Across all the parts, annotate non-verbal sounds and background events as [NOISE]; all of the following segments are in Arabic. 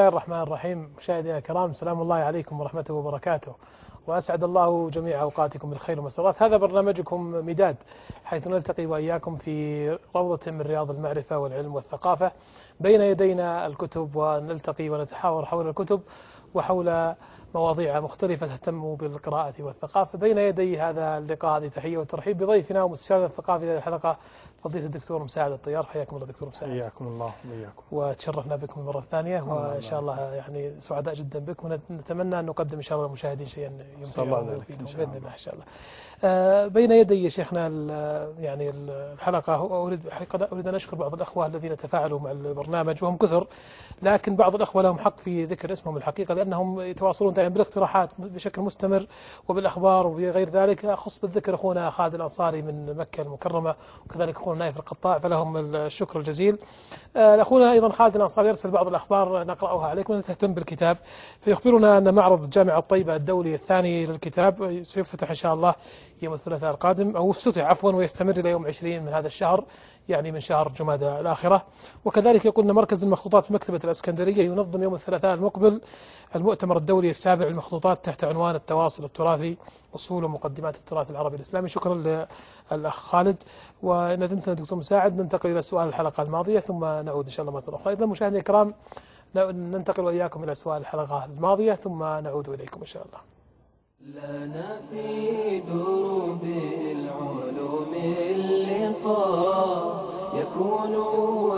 الله الرحمن الرحيم. مشاهدينا الكرام سلام الله عليكم ورحمته وبركاته. وأسعد الله جميع أوقاتكم بالخير والمسرات. هذا برنامجكم مداد حيث نلتقي وإياكم في روضة من رياض المعرفة والعلم والثقافة. بين يدينا الكتب ونلتقي ونتحاور حول الكتب وحول مواضيع مختلفة تهتم بالقراءة والثقافة. بين يدي هذا اللقاء هذه تحية وترحيب بضيفنا ومستشارنا الثقافي لهذه الحلقة فضيلة الدكتور مساعد الطيار حياكم الله دكتور مساعد. حياكم الله وإياكم. وتشرفنا بكم المرة الثانية وإن شاء الله يعني سعداء جدا بك ونتمنى أن نقدم إن شاء الله للمشاهدين شيئا يمتعهم ويفيدهم بإذن الله. إن شاء الله. آه، بين يدي شيخنا يعني الحلقة أريد حقيقة أريد أن أشكر بعض الأخوة الذين تفاعلوا مع البرنامج وهم كثر لكن بعض الأخوة لهم حق في ذكر اسمهم الحقيقة لأنهم يتواصلون دائما بالاقتراحات بشكل مستمر وبالأخبار وبغير ذلك. أخص بالذكر أخونا خالد الأنصاري من مكة المكرمة وكذلك أخونا نايف القطاع فلهم الشكر الجزيل. آه، أخونا أيضا خالد الأنصاري يرسل بعض الأخبار نقرأها عليكم وأنت تهتم بالكتاب. فيخبرنا أن معرض جامعة الطيبة الدولي الثاني للكتاب سيفتتح إن شاء الله يوم الثلاثاء القادم أو افتتح عفوا ويستمر إلى يوم 20 من هذا الشهر يعني من شهر جمادى الآخرة. وكذلك يقول أن مركز المخطوطات في مكتبة الأسكندرية ينظم يوم الثلاثاء المقبل المؤتمر الدولي السابع للمخطوطات تحت عنوان التواصل التراثي أصول ومقدمات التراث العربي الإسلامي. شكرا للأخ خالد. وندمتنا دكتور مساعد. ننتقل إلى سؤال الحلقة الماضية ثم نعود إن شاء الله مرة أخرى. إذا مشاهدينا الكرام ننتقل وإياكم إلى سؤال الحلقة الماضية ثم نعود إليكم إن شاء الله. لنا في دروب العلوم اللقاء يكون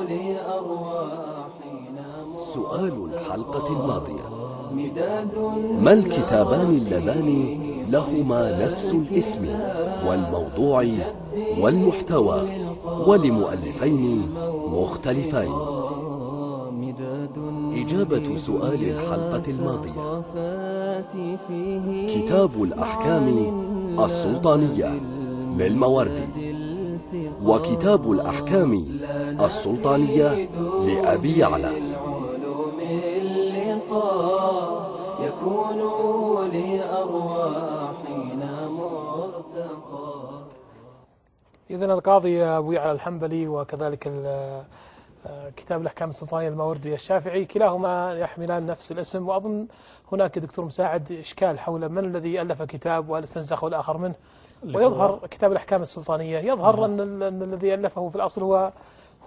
لأرواحنا سؤال الحلقة الماضية. مداد ما الكتابان اللذان لهما نفس الاسم والموضوع والمحتوى ولمؤلفين مختلفين؟ إجابة سؤال الحلقة الماضية. كتاب الأحكام السلطانية للموردي وكتاب الأحكام السلطانية لأبي يعلى. إذن القاضي أبو يعلى الحنبلي وكذلك كتاب الأحكام السلطانية الماوردي الشافعي. كلاهما يحملان نفس الاسم. وأظن هناك دكتور مساعد إشكال حول من الذي ألف كتاب وهل استنسخه الآخر منه ويظهر كتاب الأحكام السلطانية. يظهر أن, ال- أن الذي ألفه في الأصل هو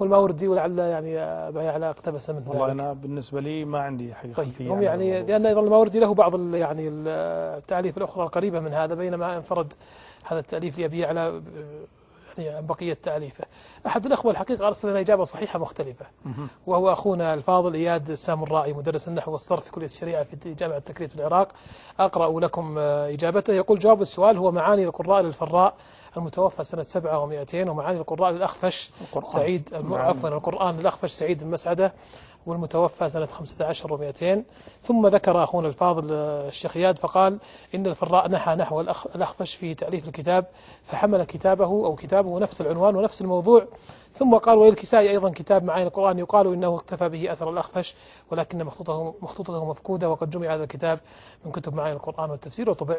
هو الماوردي ولعل يعني أبا يعلى اقتبس منه والله ذلك. أنا بالنسبة لي ما عندي حقيقة طيب هم عن يعني الموضوع. لأن أيضا الماوردي له بعض ال- يعني ال- التأليف الأخرى القريبة من هذا بينما انفرد هذا التأليف لأبي يعلى يعني بقية تأليفه أحد الأخوة الحقيقة أرسل لنا إجابة صحيحة مختلفة وهو أخونا الفاضل إياد السامرائي مدرس النحو والصرف في كلية الشريعة في جامعة التكليف في العراق أقرأ لكم آه، إجابته يقول جواب السؤال هو معاني القراء للفراء المتوفى سنة سبعة ومائتين ومعاني القراء للأخفش القرآن. سعيد. عفوا القرآن للأخفش سعيد المسعدة والمتوفى سنة 15 و200 ثم ذكر أخونا الفاضل آه، الشيخ إياد فقال إن الفراء نحى نحو الأخ- الأخفش في تأليف الكتاب فحمل كتابه أو كتابه نفس العنوان ونفس الموضوع. ثم قال وللكسائي أيضا كتاب معاني القرآن. يقال إنه اكتفى به أثر الأخفش ولكن مخطوطته مخطوطته مفقودة وقد جمع هذا الكتاب من كتب معاني القرآن والتفسير وطبع.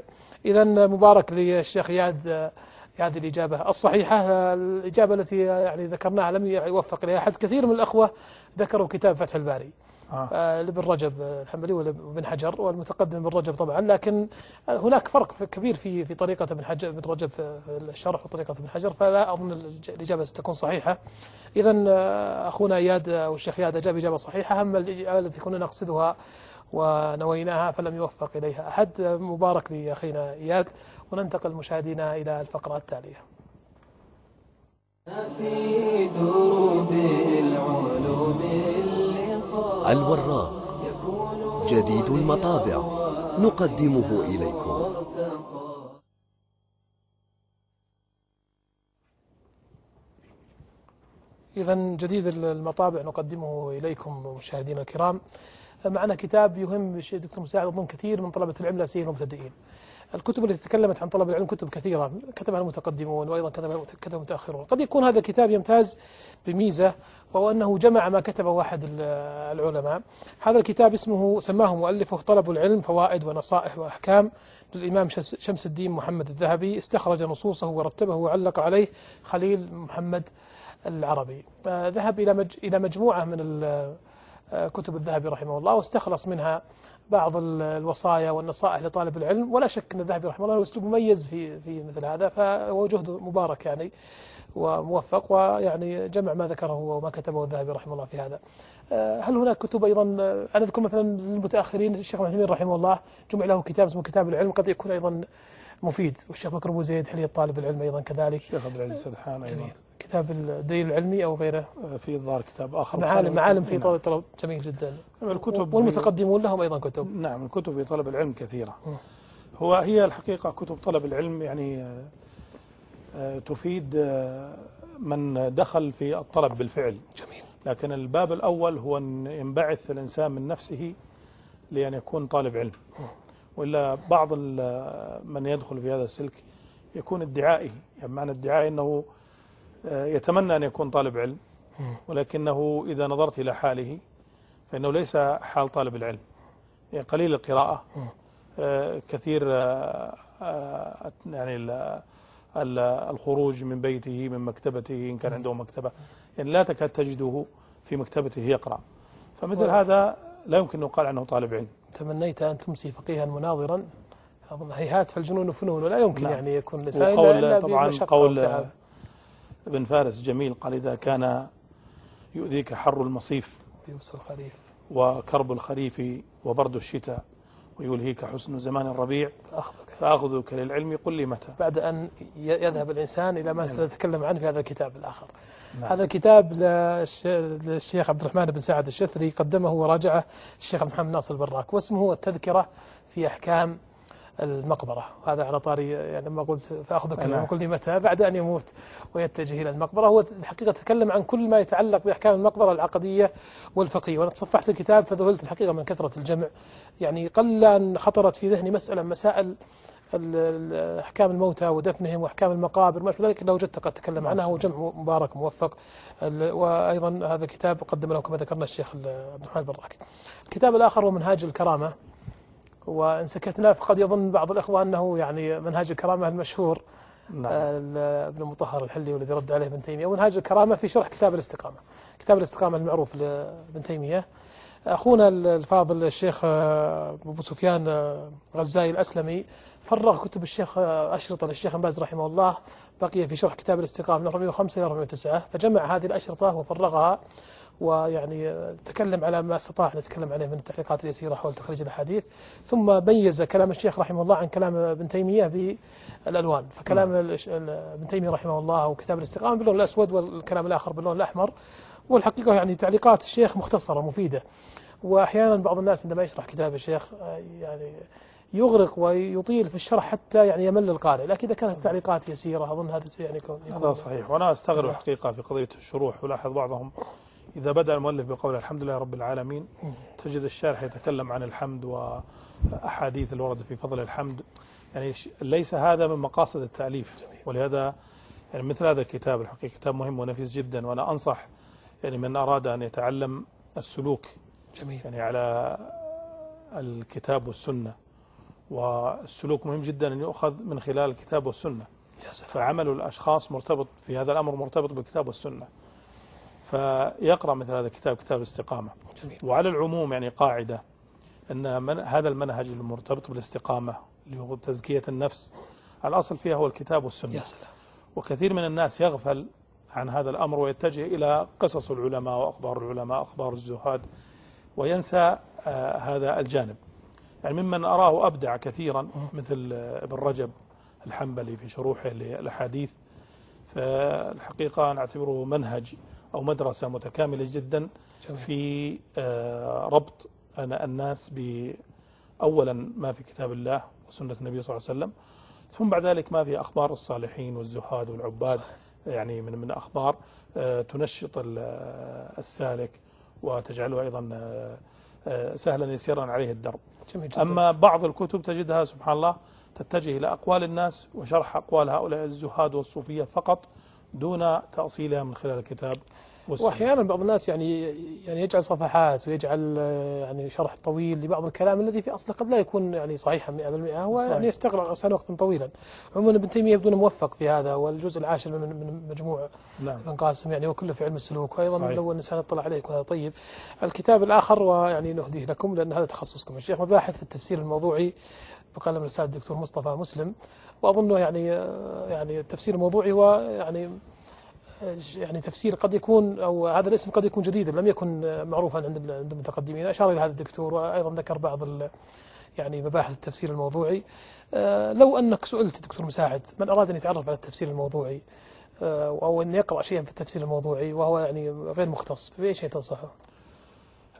إذا مبارك للشيخ إياد آه، هذه الإجابة الصحيحة. الإجابة التي يعني ذكرناها لم يوفق إليها أحد. كثير من الأخوة ذكروا كتاب فتح الباري. آه. آه، لابن رجب الحنبلي وابن حجر والمتقدم ابن رجب طبعا. لكن هناك فرق كبير في في طريقة ابن حجر ابن رجب في الشرح وطريقة ابن حجر. فلا أظن الإج- الإجابة ستكون صحيحة. إذا آه، أخونا إياد أو الشيخ إياد أجاب إجابة صحيحة. أما الإجابة التي كنا نقصدها ونويناها فلم يوفق إليها أحد. مبارك لأخينا إياد وننتقل مشاهدينا إلى الفقرة التالية. في دروب العلوم الوراق جديد المطابع نقدمه إليكم. إذا جديد المطابع نقدمه إليكم مشاهدينا الكرام. معنا كتاب يهم دكتور مساعد أظن كثير من طلبة العلم لا سيما المبتدئين الكتب التي تكلمت عن طلب العلم كتب كثيرة كتبها المتقدمون وأيضا كتبها كتبها المتأخرون. قد يكون هذا الكتاب يمتاز بميزة وهو أنه جمع ما كتبه أحد ال- العلماء. هذا الكتاب اسمه سماه مؤلفه طلب العلم فوائد ونصائح وأحكام للإمام شمس- الدين محمد الذهبي. استخرج نصوصه ورتبه وعلق عليه خليل محمد العربي. آه، ذهب إلى مج... إلى مجموعة من آه، كتب الذهبي رحمه الله واستخلص منها بعض ال- الوصايا والنصائح لطالب العلم. ولا شك أن الذهبي رحمه الله له أسلوب مميز في في مثل هذا فهو جهده مبارك يعني وموفق ويعني جمع ما ذكره وما كتبه الذهبي رحمه الله في هذا. آه، هل هناك كتب أيضا؟ أنا أذكر مثلا للمتأخرين الشيخ محمد عثيمين رحمه الله جمع له كتاب اسمه كتاب العلم قد يكون أيضا مفيد. والشيخ بكر أبو زيد حلية طالب العلم أيضا كذلك. الشيخ عبد العزيز سدحان أيضا. كتاب الدليل العلمي أو غيره. آه، في الظاهر كتاب آخر. معالم معالم في نعم. طلب طلب جميل جدا. الكتب والمتقدمون لهم أيضا كتب. نعم الكتب في طلب العلم كثيرة. هو هي الحقيقة كتب طلب العلم يعني آه، آه، تفيد من دخل في الطلب بالفعل. جميل. لكن الباب الأول هو أن ينبعث الإنسان من نفسه لأن يكون طالب علم. وإلا بعض من يدخل في هذا السلك يكون ادعائي. يعني معنى ادعائي أنه يتمنى أن يكون طالب علم ولكنه إذا نظرت إلى حاله فإنه ليس حال طالب العلم. يعني قليل القراءة كثير يعني ال- ال- الخروج من بيته من مكتبته إن كان عنده مكتبة. يعني لا تكاد تجده في مكتبته يقرأ. فمثل هذا لا يمكن أن يقال عنه طالب علم. تمنيت أن تمسي فقيها مناظرا. أظن هيهات فالجنون فنون ولا يمكن نعم. يعني يكون الإنسان وقول طبعا قول. ابن فارس جميل قال إذا كان يؤذيك حر المصيف يوسف الخريف. وكرب الخريف وبرد الشتاء ويلهيك حسن زمان الربيع أخذك فأخذك للعلم قل لي متى؟ بعد أن يذهب الإنسان إلى ما سنتكلم عنه في هذا الكتاب الآخر. نعم. هذا الكتاب للش- للشيخ عبد الرحمن بن سعد الشثري قدمه وراجعه الشيخ محمد ناصر البراك واسمه التذكرة في أحكام المقبرة. هذا على طاري يعني لما قلت فأخذك نعم. لما قل لي متى بعد أن يموت ويتجه إلى المقبرة. هو الحقيقة تكلم عن كل ما يتعلق بأحكام المقبرة العقدية والفقهية. وأنا تصفحت الكتاب فذهلت الحقيقة من كثرة الجمع. يعني قل أن خطرت في ذهني مسألة مسائل أحكام الموتى ودفنهم وأحكام المقابر وما أشبه ذلك لو وجدت قد تكلم عنها. هو جمع مبارك موفق. وأيضا هذا الكتاب قدم له كما ذكرنا الشيخ ال- عبد الرحمن البراك. الكتاب الآخر هو منهاج الكرامة. وإن سكتنا فقد يظن بعض الأخوة أنه يعني منهاج الكرامة المشهور نعم. ال- ابن مطهر الحلي والذي رد عليه ابن تيمية. ومنهاج الكرامة في شرح كتاب الاستقامة. كتاب الاستقامة المعروف لابن تيمية. أخونا الفاضل الشيخ آه، أبو سفيان آه، غزاي الأسلمي فرغ كتب الشيخ آه، أشرطة للشيخ باز رحمه الله بقي في شرح كتاب الاستقامة من 405 إلى 409 فجمع هذه الأشرطة وفرغها. ويعني تكلم على ما استطاع أن يتكلم عليه من التعليقات اليسيرة حول تخريج الأحاديث ثم ميز كلام الشيخ رحمه الله عن كلام ابن تيمية بالألوان. فكلام ال- ابن تيمية رحمه الله أو كتاب الاستقامة باللون الأسود والكلام الآخر باللون الأحمر. والحقيقة يعني تعليقات الشيخ مختصرة مفيدة. وأحيانا بعض الناس عندما يشرح كتاب الشيخ يعني يغرق ويطيل في الشرح حتى يعني يمل القارئ. لكن إذا كانت التعليقات يسيرة أظن هذا يعني يكون هذا صحيح. وأنا أستغرب حقيقة في قضية الشروح. ولاحظ بعضهم إذا بدأ المؤلف بقول الحمد لله رب العالمين تجد الشارح يتكلم عن الحمد وأحاديث الورد في فضل الحمد. يعني ليس هذا من مقاصد التأليف. ولهذا يعني مثل هذا الكتاب الحقيقة كتاب مهم ونفيس جدا وأنا أنصح يعني من أراد أن يتعلم السلوك جميل. يعني على الكتاب والسنة. والسلوك مهم جدا أن يؤخذ من خلال الكتاب والسنة. يا سلام. فعمل الأشخاص مرتبط في هذا الأمر مرتبط بالكتاب والسنة. فيقرأ مثل هذا الكتاب كتاب الاستقامة. جميل. وعلى العموم يعني قاعدة أن من هذا المنهج المرتبط بالاستقامة اللي هو تزكية النفس الأصل فيها هو الكتاب والسنة. يا سلام. وكثير من الناس يغفل عن هذا الأمر ويتجه إلى قصص العلماء وأخبار العلماء أخبار الزهاد وينسى آه، هذا الجانب. يعني ممن أراه أبدع كثيرا مثل آه، ابن رجب الحنبلي في شروحه للأحاديث. فالحقيقة نعتبره منهج أو مدرسة متكاملة جدا. في آه، ربط الناس ب أولا ما في كتاب الله وسنة النبي صلى الله عليه وسلم ثم بعد ذلك ما في أخبار الصالحين والزهاد والعباد يعني من من أخبار آه، تنشط آه، السالك وتجعله أيضا سهلا يسيرا عليه الدرب. جميل جدا. أما بعض الكتب تجدها سبحان الله تتجه إلى أقوال الناس وشرح أقوال هؤلاء الزهاد والصوفية فقط دون تأصيلها من خلال الكتاب والسنة. وأحيانا بعض الناس يعني يعني يجعل صفحات ويجعل يعني شرح طويل لبعض الكلام الذي في اصله قد لا يكون يعني صحيحا 100% هو صحيح. يعني يستغرق انسان وقتا طويلا عموما ابن تيمية يبدو موفق في هذا والجزء العاشر من من مجموع نعم ابن قاسم يعني وكله في علم السلوك وأيضا صحيح. لو الإنسان اطلع عليه يكون هذا طيب الكتاب الآخر ويعني نهديه لكم لأن هذا تخصصكم الشيخ مباحث في التفسير الموضوعي بقلم الأستاذ الدكتور مصطفى مسلم واظنه يعني آه، يعني التفسير الموضوعي هو يعني آه، يعني تفسير قد يكون أو هذا الاسم قد يكون جديدا لم يكن آه، معروفا عند عند المتقدمين. أشار إلى هذا الدكتور وأيضا ذكر بعض يعني مباحث التفسير الموضوعي. لو أنك سئلت دكتور مساعد من أراد أن يتعرف على التفسير الموضوعي أو أن يقرأ شيئا في التفسير الموضوعي وهو يعني غير مختص بأي شيء تنصحه؟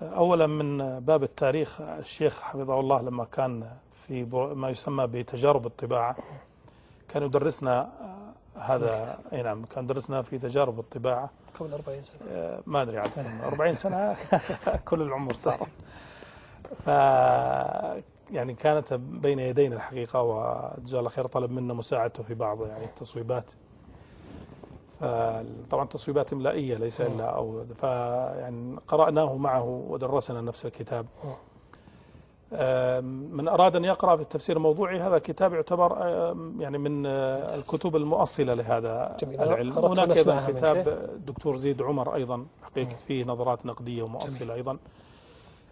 أولا من باب التاريخ الشيخ حفظه الله لما كان في ما يسمى بتجارب الطباعة. كان يدرسنا آه، هذا أي نعم كان يدرسنا في تجارب الطباعة. قبل 40 سنة. آه، ما أدري عاد كم 40 سنة. [LAUGHS] كل العمر صار. ف يعني كانت بين يدينا الحقيقة وجزاه الله خير طلب منا مساعدته في بعض يعني التصويبات. طبعا تصويبات إملائية ليس إلا أو فيعني قرأناه معه ودرسنا نفس الكتاب. من أراد أن يقرأ في التفسير الموضوعي هذا كتاب يعتبر يعني من آه، الكتب المؤصلة لهذا جميل. العلم. هناك أيضا. كتاب الدكتور زيد عمر أيضا حقيقة فيه نظرات نقدية ومؤصلة أيضا.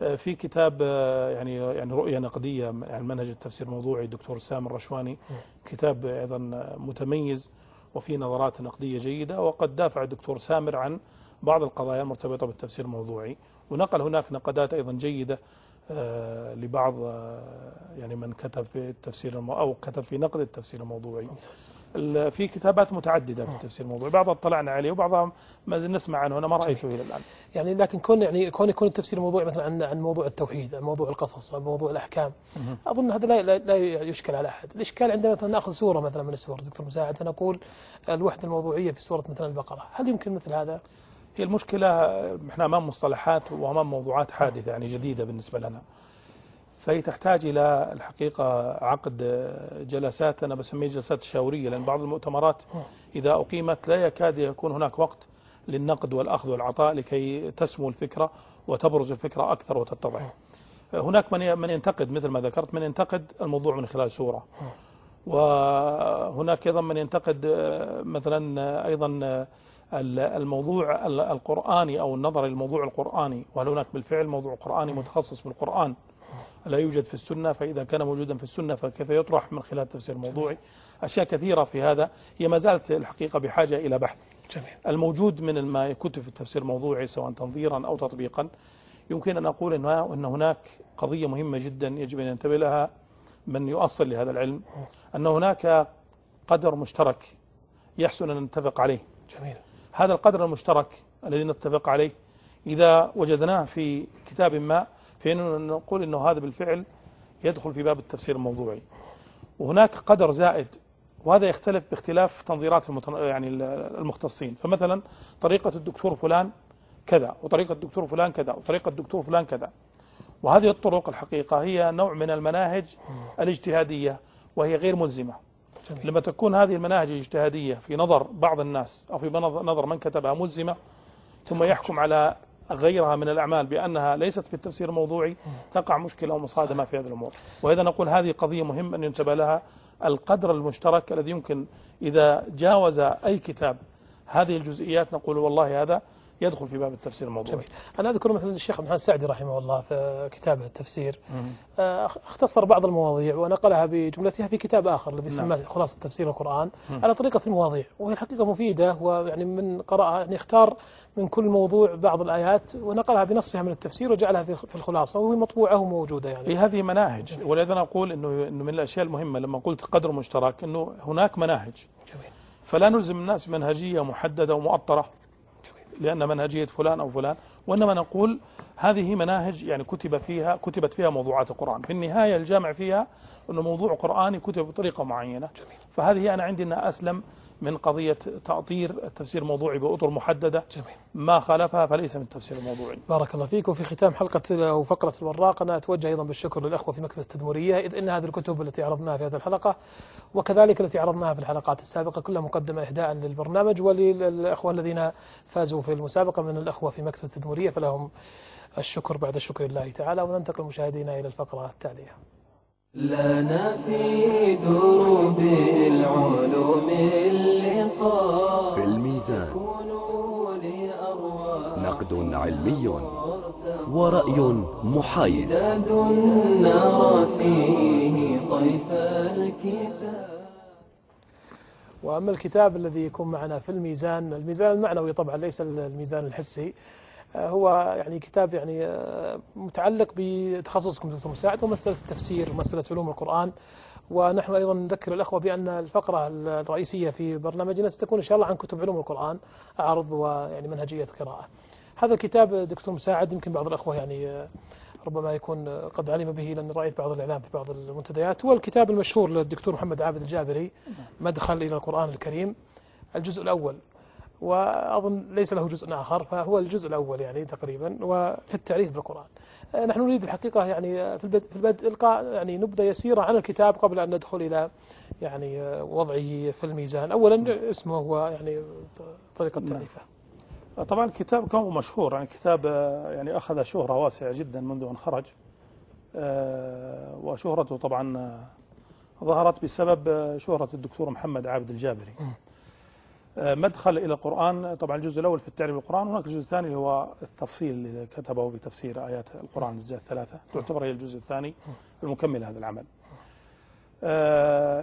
آه، في كتاب آه، يعني يعني رؤية نقدية يعني منهج التفسير الموضوعي الدكتور سام الرشواني كتاب أيضا متميز وفيه نظرات نقدية جيدة. وقد دافع الدكتور سامر عن بعض القضايا المرتبطة بالتفسير الموضوعي ونقل هناك نقدات أيضا جيدة لبعض آه، يعني من كتب في التفسير المو... أو كتب في نقد التفسير الموضوعي. في كتابات متعددة في التفسير الموضوعي. بعضها اطلعنا عليه وبعضها ما زلنا نسمع عنه. أنا ما رأيته إلى الآن. يعني لكن كون يعني كون يكون التفسير الموضوعي مثلا عن عن موضوع التوحيد عن موضوع القصص عن موضوع الأحكام أظن هذا لا, لا, لا يشكل على أحد. الإشكال عندما مثلا نأخذ سورة مثلا من السور دكتور مساعد فنقول الوحدة الموضوعية في سورة مثلا البقرة. هل يمكن مثل هذا؟ هي المشكلة إحنا أمام مصطلحات وأمام موضوعات حادثة يعني جديدة بالنسبة لنا. فهي تحتاج إلى الحقيقة عقد جلسات أنا بسميه جلسات تشاورية لأن بعض المؤتمرات إذا أقيمت لا يكاد يكون هناك وقت للنقد والأخذ والعطاء لكي تسمو الفكرة وتبرز الفكرة أكثر وتتضح. هناك من من ينتقد مثل ما ذكرت من ينتقد الموضوع من خلال سورة. وهناك أيضا من ينتقد آه، مثلا آه، أيضا آه، الموضوع ال- القرآني أو النظر للموضوع القرآني وهل هناك بالفعل موضوع قرآني متخصص بالقرآن لا يوجد في السنة فإذا كان موجودا في السنة فكيف يطرح من خلال التفسير الموضوعي أشياء كثيرة في هذا هي ما زالت الحقيقة بحاجة إلى بحث. جميل. الموجود من ما كتب في التفسير الموضوعي سواء تنظيرا أو تطبيقا يمكن أن أقول أن أن هناك قضية مهمة جدا يجب أن ينتبه لها من يؤصل لهذا العلم أن هناك قدر مشترك يحسن أن نتفق عليه. جميل. هذا القدر المشترك الذي نتفق عليه إذا وجدناه في كتاب ما فإننا نقول أنه هذا بالفعل يدخل في باب التفسير الموضوعي. وهناك قدر زائد وهذا يختلف باختلاف تنظيرات المتن... يعني المختصين. فمثلا طريقة الدكتور فلان كذا وطريقة الدكتور فلان كذا وطريقة الدكتور فلان كذا. وهذه الطرق الحقيقة هي نوع من المناهج الاجتهادية وهي غير ملزمة. جميل. لما تكون هذه المناهج الاجتهادية في نظر بعض الناس أو في نظر نظر من كتبها ملزمة ثم يحكم على غيرها من الأعمال بأنها ليست في التفسير الموضوعي تقع مشكلة ومصادمة في هذه الأمور. وإذا نقول هذه قضية مهم أن ينتبه لها القدر المشترك الذي يمكن إذا جاوز أي كتاب هذه الجزئيات نقول والله هذا يدخل في باب التفسير الموضوعي. جميل. أنا أذكر مثلا الشيخ عبد الرحمن السعدي رحمه الله في كتابه التفسير آه، اختصر بعض المواضيع ونقلها بجملتها في كتاب آخر الذي نعم. سماه خلاصة تفسير القرآن على طريقة المواضيع وهي الحقيقة مفيدة ويعني من قرأها يعني اختار من كل موضوع بعض الآيات ونقلها بنصها من التفسير وجعلها في الخلاصة وهي مطبوعة وموجودة يعني. إيه هذه مناهج. ولذا نقول انه إنه من الأشياء المهمة لما قلت قدر مشترك إنه هناك مناهج. جميل. فلا نلزم الناس منهجيه محددة ومؤطرة. جميل لأن منهجية فلان أو فلان وإنما نقول هذه مناهج يعني كتب فيها كتبت فيها موضوعات القرآن في النهاية الجامع فيها أنه موضوع قرآني كتب بطريقة معينة جميل. فهذه أنا عندي أنها أسلم من قضية تأطير التفسير الموضوعي بأطر محددة جميل. ما خالفها فليس من التفسير الموضوعي بارك الله فيك. وفي ختام حلقة أو فقرة الوراق أنا أتوجه أيضا بالشكر للأخوة في مكتبة التدمرية إذ إن هذه الكتب التي عرضناها في هذه الحلقة وكذلك التي عرضناها في الحلقات السابقة كلها مقدمة إهداء للبرنامج. وللأخوة الذين فازوا في المسابقة من الأخوة في مكتبة التدمرية فلهم الشكر بعد شكر الله تعالى. وننتقل مشاهدينا إلى الفقرة التالية. لنا في دروب العلوم اللقاء. في الميزان. نقد علمي ورأي محايد. نرى فيه طيف الكتاب. وأما الكتاب الذي يكون معنا في الميزان الميزان المعنوي طبعا ليس الميزان الحسي هو يعني كتاب يعني آه، متعلق بتخصصكم دكتور مساعد ومسألة التفسير ومسألة علوم القرآن. ونحن أيضا نذكر الأخوة بأن الفقرة الرئيسية في برنامجنا ستكون إن شاء الله عن كتب علوم القرآن عرض ويعني منهجية قراءة هذا الكتاب دكتور مساعد يمكن بعض الأخوة يعني آه، ربما يكون قد علم به لأن رأيت بعض الإعلام في بعض المنتديات. هو الكتاب المشهور للدكتور محمد عابد الجابري مدخل إلى القرآن الكريم. الجزء الأول. وأظن ليس له جزء آخر فهو الجزء الأول يعني تقريبا وفي التعريف بالقرآن. آه، نحن نريد الحقيقة يعني آه، في البدء, في البدء إلقاء يعني نبذة يسيرة عن الكتاب قبل أن ندخل إلى يعني آه، وضعه في الميزان. أولا اسمه هو يعني طريقة نعم. تأليفه طبعا الكتاب كان مشهور يعني كتاب يعني أخذ شهرة واسعة جدا منذ أن خرج. وشهرته طبعا ظهرت بسبب شهرة الدكتور محمد عابد الجابري. مدخل إلى القرآن طبعا الجزء الأول في التعريف بالقرآن هناك الجزء الثاني اللي هو التفصيل اللي كتبه في تفسير آيات القرآن الأجزاء الثلاثة. تعتبر هي الجزء الثاني المكمل لهذا العمل.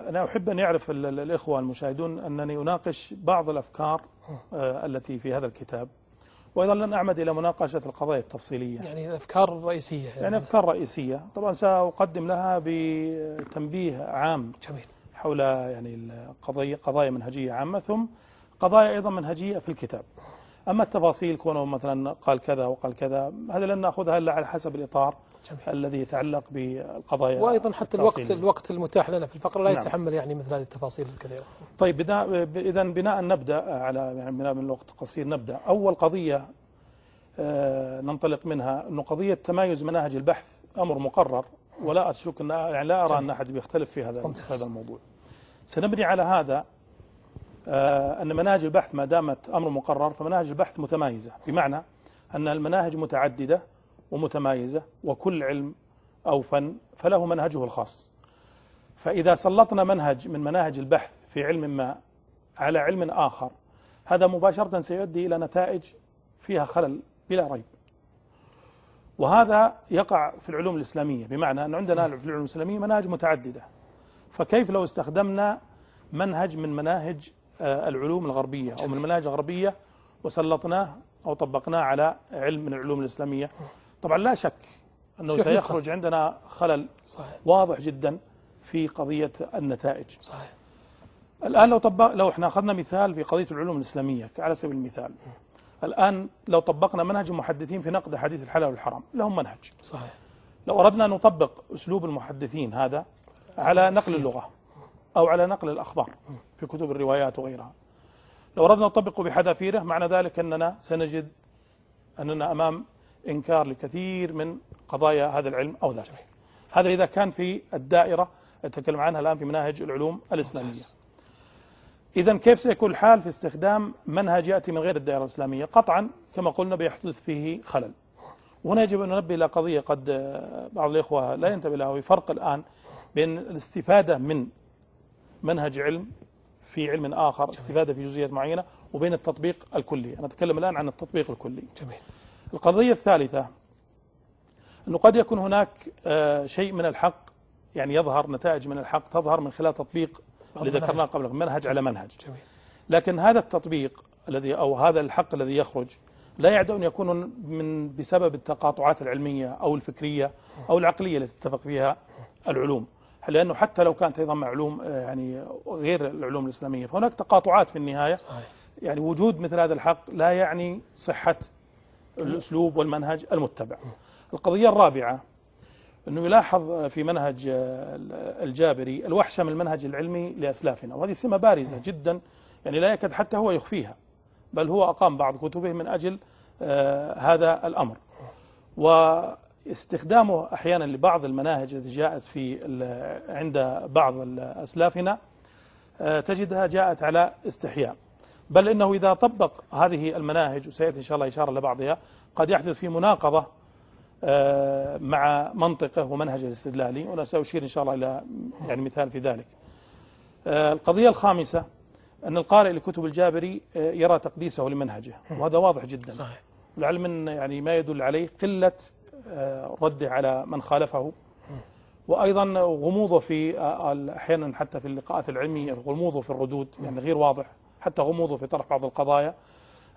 أنا أحب أن يعرف ال- ال- الإخوة المشاهدون أنني أناقش بعض الأفكار آه، التي في هذا الكتاب وأيضا لن أعمد إلى مناقشة القضايا التفصيلية. يعني الأفكار الرئيسية يعني أفكار رئيسية. طبعا سأقدم لها بتنبيه عام جميل. حول يعني القضايا قضايا منهجية عامة ثم قضايا أيضا منهجية في الكتاب أما التفاصيل كونه مثلا قال كذا وقال كذا هذا لن نأخذها إلا على حسب الإطار جميل الذي يتعلق بالقضايا وأيضا حتى الوقت. الوقت المتاح لنا في الفقرة لا نعم. يتحمل يعني مثل هذه التفاصيل الكثيرة طيب بناء اذا بناء نبدأ على يعني بناء من الوقت قصير نبدأ أول قضية آه، ننطلق منها إنه قضية تمايز مناهج البحث أمر مقرر ولا أشك ان يعني لا أرى أن أحد بيختلف في هذا. في هذا الموضوع سنبني على هذا آه، أن مناهج البحث ما دامت أمر مقرر فمناهج البحث متمايزة. بمعنى أن المناهج متعددة ومتمايزة وكل علم أو فن فله منهجه الخاص. فإذا سلطنا منهج من مناهج البحث في علم ما على علم آخر هذا مباشرة سيؤدي إلى نتائج فيها خلل بلا ريب. وهذا يقع في العلوم الإسلامية بمعنى أن عندنا في العلوم الإسلامية مناهج متعددة. فكيف لو استخدمنا منهج من مناهج العلوم الغربية أو من المناهج الغربية وسلطناه أو طبقناه على علم من العلوم الإسلامية. طبعا لا شك أنه سيخرج عندنا خلل صحيح. واضح جدا في قضية النتائج. صحيح. الآن لو طبق لو إحنا أخذنا مثال في قضية العلوم الإسلامية على سبيل المثال الآن لو طبقنا منهج المحدثين في نقد حديث الحلال والحرام لهم منهج. صحيح. لو أردنا أن نطبق أسلوب المحدثين هذا على نقل اللغة أو على نقل الأخبار في كتب الروايات وغيرها. لو أردنا نطبقه بحذافيره معنى ذلك أننا سنجد أننا أمام إنكار لكثير من قضايا هذا العلم أو ذاك هذا إذا كان في الدائرة أتكلم عنها الآن في مناهج العلوم الإسلامية. إذا كيف سيكون الحال في استخدام منهج يأتي من غير الدائرة الإسلامية؟ قطعا كما قلنا بيحدث فيه خلل. وهنا يجب أن ننبه إلى قضية قد بعض الإخوة لا ينتبه لها وهي فرق الآن بين الاستفادة من منهج علم في علم آخر استفادة في جزئيات معينة وبين التطبيق الكلي. أنا أتكلم الآن عن التطبيق الكلي. جميل. القضية الثالثة أنه قد يكون هناك آه، شيء من الحق يعني يظهر نتائج من الحق تظهر من خلال تطبيق اللي ذكرناه. قبل منهج على منهج. جميل. لكن هذا التطبيق الذي أو هذا الحق الذي يخرج لا يعد أن يكون من بسبب التقاطعات العلمية أو الفكرية أو العقلية التي تتفق فيها العلوم. لأنه حتى لو كانت أيضا معلوم آه، يعني غير العلوم الإسلامية فهناك تقاطعات في النهاية. صحيح. يعني وجود مثل هذا الحق لا يعني صحة الأسلوب والمنهج المتبع. القضية الرابعة أنه يلاحظ في منهج آه، الجابري الوحشة من المنهج العلمي لأسلافنا وهذه سمة بارزة جدا يعني لا يكاد حتى هو يخفيها بل هو أقام بعض كتبه من أجل آه، هذا الأمر. واستخدامه أحيانا لبعض المناهج التي جاءت في عند بعض أسلافنا آه، تجدها جاءت على استحياء بل إنه إذا طبق هذه المناهج وسيأتي إن شاء الله إشارة لبعضها قد يحدث في مناقضة آه، مع منطقه ومنهجه الاستدلالي وأنا سأشير إن شاء الله إلى يعني مثال في ذلك. آه، القضية الخامسة أن القارئ لكتب الجابري يرى تقديسه لمنهجه وهذا واضح جدا. صحيح ولعل من يعني ما يدل عليه آه، رده على من خالفه. وأيضا غموضه في آه، أحيانا حتى في اللقاءات العلمية غموضه في الردود يعني غير واضح حتى غموضه في طرح بعض القضايا.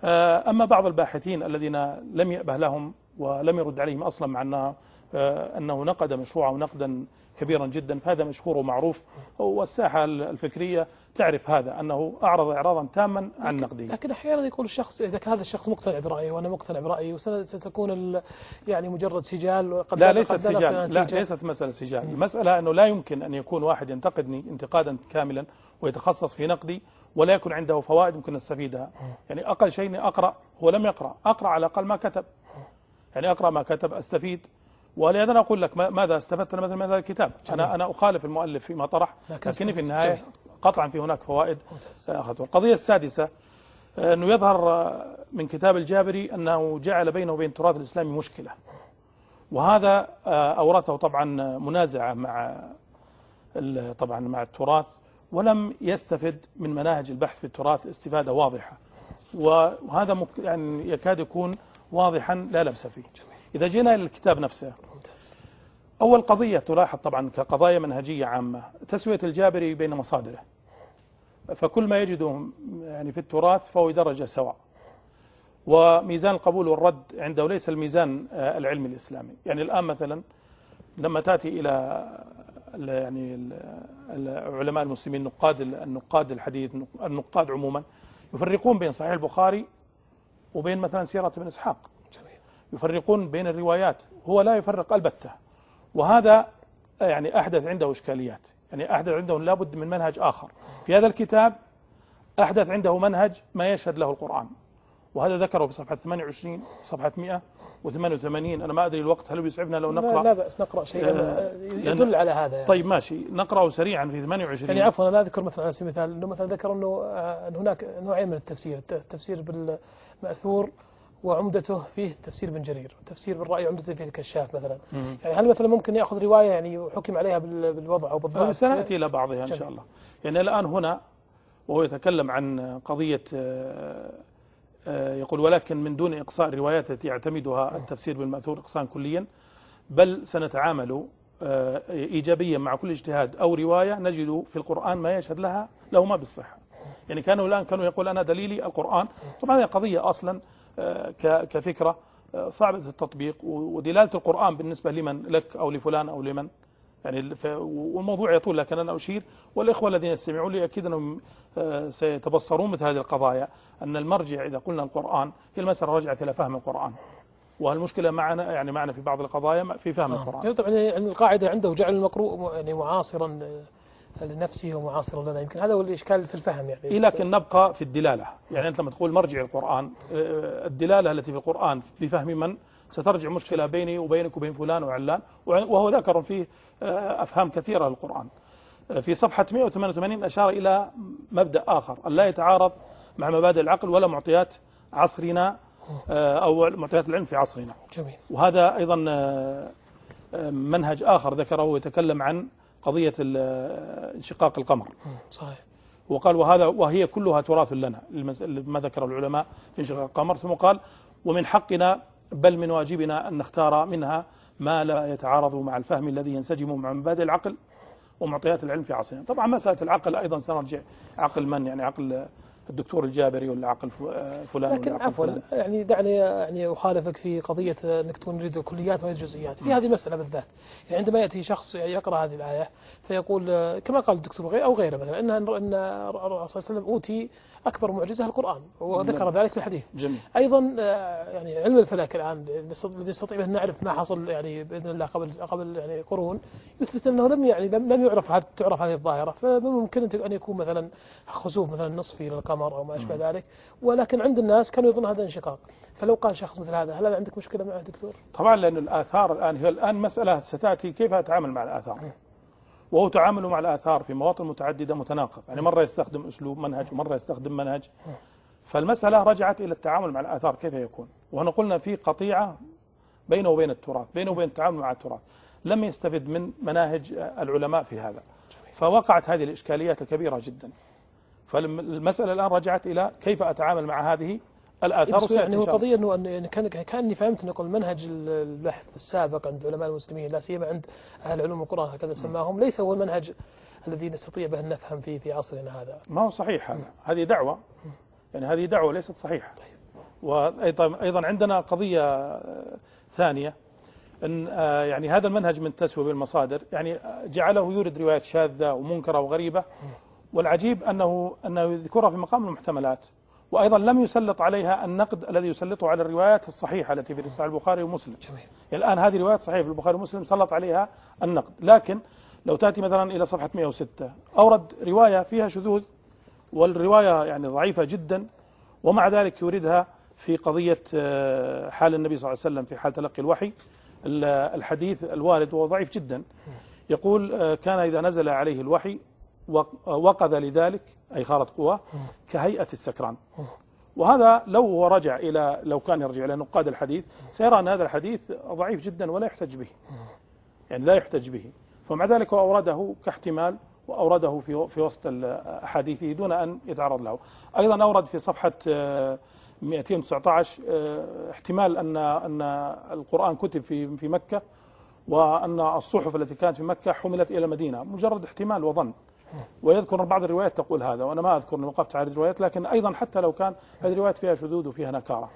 آه، أما بعض الباحثين الذين لم يأبه لهم ولم يرد عليهم أصلا مع أنه آه، أنه نقد مشروعه نقدا كبيرا جدا فهذا مشهور ومعروف. والساحة الفكرية تعرف هذا أنه أعرض اعراضا تاما عن نقده لكن أحيانا يكون الشخص إذا كان هذا الشخص مقتنع برأيه وأنا مقتنع برايي وستكون يعني مجرد سجال وقد لا ليست سجال. لا. ليست مسألة سجال. المسألة أنه لا يمكن أن يكون واحد ينتقدني انتقادا كاملا ويتخصص في نقدي ولا يكون عنده فوائد ممكن نستفيدها. يعني أقل شيء أقرأ هو لم يقرأ أقرأ على الأقل ما كتب. يعني أقرأ ما كتب أستفيد. ولهذا أنا أقول لك ما- ماذا استفدت أنا مثلا من هذا الكتاب؟ أنا أنا أخالف المؤلف فيما طرح لكن لكني في. النهاية جميل. قطعا في هناك فوائد ممتاز. أخذتها القضية السادسة آه، أنه يظهر آه، من كتاب الجابري أنه جعل بينه وبين التراث الإسلامي مشكلة. وهذا آه، أورثه طبعا منازعة مع طبعا مع التراث ولم يستفد من مناهج البحث في التراث استفادة واضحة. وهذا يعني يكاد يكون واضحا لا لبس فيه. إذا جينا إلى الكتاب نفسه. ممتاز. أول قضية تلاحظ طبعا كقضايا منهجية عامة تسوية الجابري بين مصادره. فكل ما يجده يعني في التراث فهو يدرج سواء. وميزان القبول والرد عنده ليس الميزان آه، العلمي الإسلامي. يعني الآن مثلا لما تأتي إلى يعني ال- العلماء المسلمين نقاد النقاد الحديث النقاد عموما يفرقون بين صحيح البخاري وبين مثلا سيرة ابن إسحاق. يفرقون بين الروايات. هو لا يفرق البتة. وهذا يعني أحدث عنده إشكاليات. يعني أحدث عنده لابد من منهج آخر. في هذا الكتاب أحدث عنده منهج ما يشهد له القرآن. وهذا ذكره في صفحة 28 صفحة 188 أنا ما أدري الوقت هل يسعفنا لو لا, نقرأ؟ لا بأس نقرأ شيئا. آه، يدل على هذا يعني. طيب ماشي. نقرأه سريعا في 28 يعني عفوا أنا أذكر مثلا على سبيل المثال إنه مثلا ذكر إنه آه، هناك نوعين من التفسير، الت- التفسير بالمأثور وعمدته فيه تفسير بن جرير، والتفسير بالرأي عمدته فيه الكشاف مثلا. يعني هل مثلا ممكن يأخذ رواية يعني وحكم عليها بال- بالوضع أو أه، بالضبط؟ سنأتي إلى بعضها إن. شاء الله يعني الآن هنا وهو يتكلم عن قضية آه، يقول ولكن من دون إقصاء الروايات التي يعتمدها التفسير بالمأثور إقصاء كليا بل سنتعامل آه، إيجابيا مع كل اجتهاد أو رواية نجد في القرآن ما يشهد لها لهما بالصحة يعني كانوا الآن كانوا يقول أنا دليلي القرآن طبعا هذه قضية أصلا كفكرة آه، صعبة التطبيق ودلالة القرآن بالنسبة لمن لك أو لفلان أو لمن. يعني والموضوع يطول لكن أنا أشير والإخوة الذين يستمعون لي أكيد أنهم آه، سيتبصرون مثل هذه القضايا أن المرجع إذا قلنا القرآن هي المسألة رجعت إلى فهم القرآن. والمشكلة معنا يعني معنا في بعض القضايا في فهم القرآن. يعني طبعا يعني القاعدة عنده جعل المقروء يعني معاصرا آه، لنفسه ومعاصرا لنا يمكن. هذا هو الإشكال في الفهم يعني. إيه لكن نبقى في الدلالة. يعني أنت لما تقول مرجع القرآن آه، الدلالة التي في القرآن بفهم من؟ سترجع مشكلة بيني وبينك وبين فلان وعلان وهو ذكر فيه آه، أفهام كثيرة للقرآن. آه، في صفحة 188 أشار إلى مبدأ آخر. أن لا يتعارض مع مبادئ العقل ولا معطيات عصرنا أو معطيات العلم في عصرنا. جميل. وهذا أيضا آه، منهج آخر ذكره يتكلم عن آه، انشقاق القمر. صحيح. وقال وهذا وهي كلها تراث لنا ما ذكره العلماء في انشقاق القمر ثم قال ومن حقنا بل من واجبنا أن نختار منها ما لا يتعارض مع الفهم الذي ينسجم مع مبادئ العقل ومعطيات العلم في عصرنا. طبعا مسألة العقل أيضا سنرجع عقل من؟ يعني عقل الدكتور الجابري ولا عقل فلان لكن ولا عقل عفوا فلان. يعني دعني يعني أخالفك في قضية إنك تكون تريد كليات ولا جزئيات في هذه المساله بالذات يعني عندما يأتي شخص يقرأ هذه الآية فيقول كما قال الدكتور أو غيره مثلا إن إن الرسول صلى الله عليه وسلم أوتي أكبر معجزة القرآن وذكر ذلك في الحديث. جميل. أيضا يعني علم الفلك الآن الذي نستطيع به نعرف ما حصل يعني بإذن الله قبل قبل يعني قرون يثبت أنه لم يعني لم, يعرف تعرف هذه الظاهرة فممكن أن يكون مثلا خسوف مثلا نصفي للقمر أو ما أشبه ذلك. ولكن عند الناس كانوا يظن هذا انشقاق. فلو قال شخص مثل هذا هل هذا عندك مشكلة معه دكتور؟ طبعا لأن الآثار الآن هي الآن مسألة ستأتي كيف أتعامل مع الآثار؟ وهو تعامله مع الآثار في مواطن متعددة متناقض. يعني مرة يستخدم أسلوب منهج ومرة يستخدم منهج. فالمسألة رجعت إلى التعامل مع الآثار كيف يكون؟ وهنا قلنا في قطيعة بينه وبين التراث بينه وبين التعامل مع التراث. لم يستفد من مناهج العلماء في هذا. فوقعت هذه الإشكاليات الكبيرة جدا. فالمسألة الآن رجعت إلى كيف أتعامل مع هذه الآثار وسيأتي يعني هو شاء الله. قضية إنه أن- يعني كان كأني فهمت يقول منهج البحث السابق عند علماء المسلمين لا سيما عند أهل علوم القرآن هكذا سماهم ليس هو المنهج الذي نستطيع به أن نفهم فيه في عصرنا هذا. ما هو صحيح هذا. هذه دعوة. يعني هذه دعوة ليست صحيحة. وأيضا أيضا عندنا قضية آه، ثانية. أن آه، يعني هذا المنهج من تسوية بالمصادر. يعني جعله يورد روايات شاذة ومنكرة وغريبة. والعجيب أنه أنه يذكرها في مقام المحتملات. وأيضا لم يسلط عليها النقد الذي يسلطه على الروايات الصحيحة التي في صحيح البخاري ومسلم. جميل. يعني الآن هذه روايات صحيحة في البخاري ومسلم سلط عليها النقد. لكن لو تأتي مثلا إلى صفحة 106 أورد رواية فيها شذوذ والرواية يعني ضعيفة جدا ومع ذلك يوردها في قضية آه، حال النبي صلى الله عليه وسلم في حال تلقي الوحي. ال- الحديث الوارد وهو ضعيف جدا. يقول آه، كان إذا نزل عليه الوحي وق- وقذ لذلك أي خارت قواه كهيئة السكران. وهذا لو رجع إلى لو كان يرجع إلى نقاد الحديث سيرى أن هذا الحديث ضعيف جدا ولا يحتج به. يعني لا يحتج به. فمع ذلك هو أورده كاحتمال وأورده في في وسط أحاديثه دون أن يتعرض له. أيضا أورد في صفحة آه، 219 آه، احتمال أن أن القرآن كتب في في مكة وأن الصحف التي كانت في مكة حملت إلى المدينة. مجرد احتمال وظن. ويذكر بعض الروايات تقول هذا وأنا ما أذكر أني وقفت على الروايات لكن أيضا حتى لو كان هذه الروايات فيها شذوذ وفيها نكارة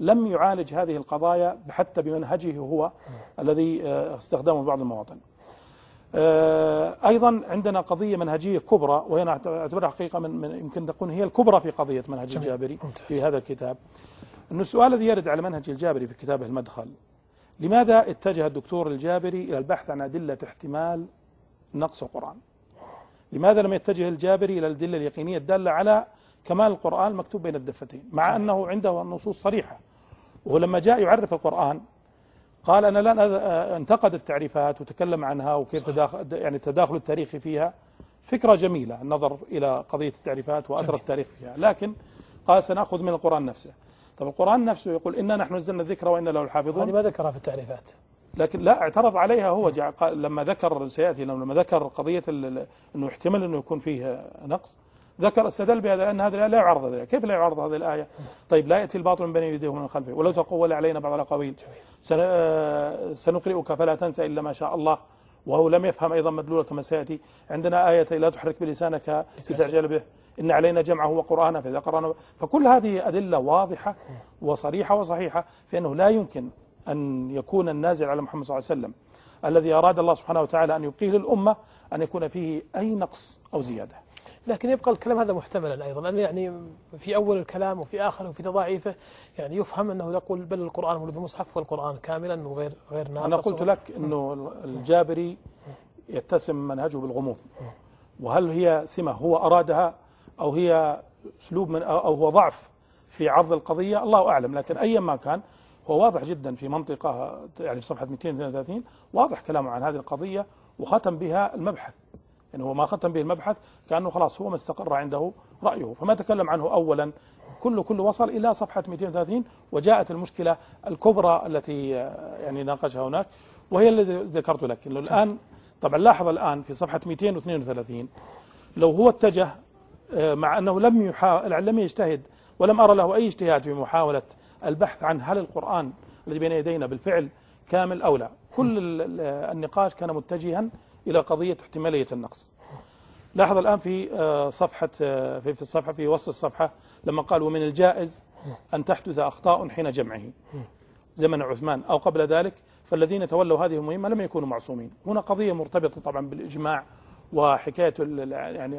لم يعالج هذه القضايا حتى بمنهجه هو الذي آه، استخدمه في بعض المواطن آه، أيضا عندنا قضية منهجية كبرى وهي أنا أعتبرها حقيقة من, من يمكن تكون هي الكبرى في قضية منهج. الجابري. في هذا الكتاب إنه السؤال الذي يرد على منهج الجابري في كتابه المدخل لماذا اتجه الدكتور الجابري إلى البحث عن أدلة احتمال نقص القرآن؟ لماذا لم يتجه الجابري إلى الادله اليقينية الدالة على كمال القرآن المكتوب بين الدفتين مع أنه عنده النصوص صريحة. وهو لما جاء يعرف القرآن قال أنا لن أذ- انتقد التعريفات وتكلم عنها وكيف تداخل يعني التداخل التاريخي فيها. فكرة جميلة النظر إلى قضية التعريفات جميل. التاريخ فيها. لكن قال سنأخذ من القرآن نفسه. طب القرآن نفسه يقول انا نحن نزلنا الذكر وإنا له هذه الحافظون ما ذكرها في التعريفات. لكن لا اعترض عليها هو. لما ذكر سيأتي لما ذكر قضية ال- ال- إنه يحتمل إنه يكون فيه نقص ذكر استدل بهذا هذه الآية لا يعارض هذه الآية. كيف لا يعارض هذه الآية؟ طيب لا يأتي الباطل من بين يديه ومن خلفه. ولو تقول علينا بعض الأقاويل سن- آه، سنقرئك فلا تنسى إلا ما شاء الله وهو لم يفهم أيضا مدلوله كما سيأتي. عندنا آية لا تحرك بلسانك لتعجل به. إن علينا جمعه وقرآنه فإذا قرأنا. فكل هذه أدلة واضحة وصريحة وصحيحة في أنه لا يمكن أن يكون النازل على محمد صلى الله عليه وسلم. الذي أراد الله سبحانه وتعالى أن يبقيه للأمة أن يكون فيه أي نقص أو زيادة. لكن يبقى الكلام هذا محتملا أيضا لأن يعني في أول الكلام وفي اخره وفي تضاعيفه يعني يفهم أنه يقول بل القرآن مولد المصحف والقرآن كاملا وغير غير ناقص. أنا قلت لك إنه الجابري يتسم منهجه بالغموض. وهل هي سمة هو أرادها أو هي اسلوب من أو هو ضعف في عرض القضية؟ الله أعلم لكن ايا ما كان هو واضح جدا في منطقة يعني في صفحة 232 واضح كلامه عن هذه القضية وختم بها المبحث. يعني هو ما ختم به المبحث كأنه خلاص هو ما استقر عنده رأيه. فما تكلم عنه اولا كله كله وصل إلى صفحة 230 وجاءت المشكلة الكبرى التي يعني ناقشها هناك وهي الذي ذكرت لك. إنه الآن طبعا لاحظ الآن في صفحة 232 لو هو اتجه آه، مع أنه لم يحاول لم يجتهد ولم أرى له أي اجتهاد في محاولة البحث عن هل القرآن الذي بين يدينا بالفعل كامل أو لا. كل ال- ال- النقاش كان متجها إلى قضية احتمالية النقص. لاحظ الآن في آه، صفحة آه، في في الصفحة في وسط الصفحة لما قال ومن الجائز أن تحدث أخطاء حين جمعه. زمن عثمان أو قبل ذلك فالذين تولوا هذه المهمة لم يكونوا معصومين. هنا قضية مرتبطة طبعا بالإجماع وحكاية يعني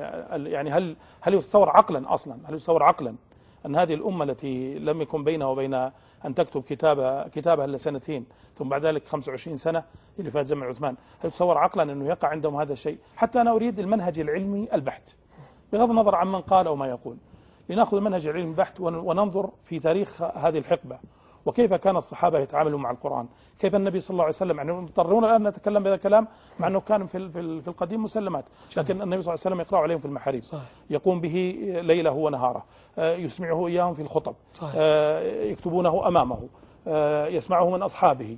يعني هل هل يتصور عقلا أصلا؟ هل يتصور عقلا؟ أن هذه الأمة التي لم يكن بينها وبين أن تكتب كتابة كتابها إلا سنتين ثم بعد ذلك 25 سنة اللي فات زمن عثمان هل يتصور عقلا أنه يقع عندهم هذا الشيء؟ حتى أنا أريد المنهج العلمي البحت بغض النظر عن من قال أو ما يقول. لنأخذ المنهج العلمي البحت ون- وننظر في تاريخ هذه الحقبة. وكيف كان الصحابة يتعاملون مع القرآن؟ كيف النبي صلى الله عليه وسلم؟ يعني مضطرون الآن نتكلم بهذا الكلام مع أنه كان في في ال- في القديم مسلمات لكن النبي صلى الله عليه وسلم يقرأ عليهم في المحاريب. صحيح. يقوم به ليلة ونهاره آه، يسمعه إياهم في الخطب. صحيح. آه، يكتبونه أمامه. آه، يسمعه من أصحابه.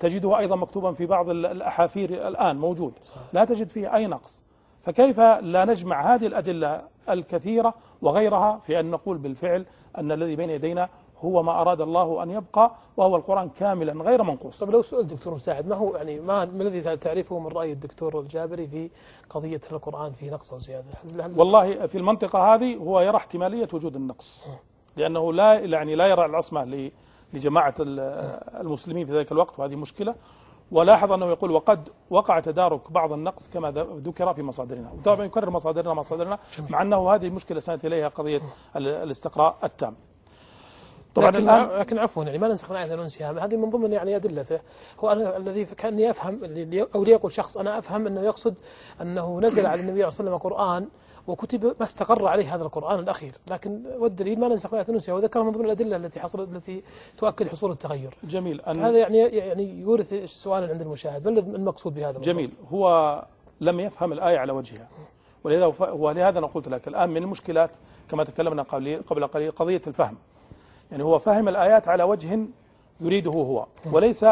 تجده أيضا مكتوبا في بعض ال- الأحافير الآن موجود. لا تجد فيه أي نقص. فكيف لا نجمع هذه الأدلة الكثيرة وغيرها في أن نقول بالفعل أن الذي بين يدينا هو ما أراد الله أن يبقى وهو القرآن كاملا غير منقوص. طب لو سؤال دكتور مساعد ما هو يعني ما ما الذي تعرفه من رأي الدكتور الجابري في قضية القرآن فيه نقص أو زيادة؟ والله في المنطقة هذه هو يرى احتمالية وجود النقص. لأنه لا يعني لا يرى العصمة لجماعة ال- المسلمين في ذلك الوقت وهذه مشكلة. ولاحظ أنه يقول وقد وقع تدارك بعض النقص كما ذكر في مصادرنا. وطبعا يكرر مصادرنا مصادرنا مع أنه هذه المشكلة سنت إليها قضية ال- الاستقراء التام. طبعا لكن, الآن لكن عفوا يعني ما ننسخ من آية ننسيها هذه من ضمن يعني أدلته. هو أنا الذي كأني أفهم اللي- أو ليقول شخص أنا أفهم أنه يقصد أنه نزل على النبي صلى الله عليه وسلم قرآن وكتب ما استقر عليه هذا القرآن الأخير. لكن والدليل ما ننسخ من آية ننسيها وذكر من ضمن الأدلة التي حصلت التي تؤكد حصول التغير. جميل. أن هذا يعني يعني يورث سؤالا عند المشاهد. ما المقصود بهذا بالضبط؟ جميل. هو لم يفهم الآية على وجهها. ولذا ولهذا أنا قلت لك الآن من المشكلات كما تكلمنا قبل قبل قليل قضية الفهم. يعني هو فهم الآيات على وجه يريده هو وليس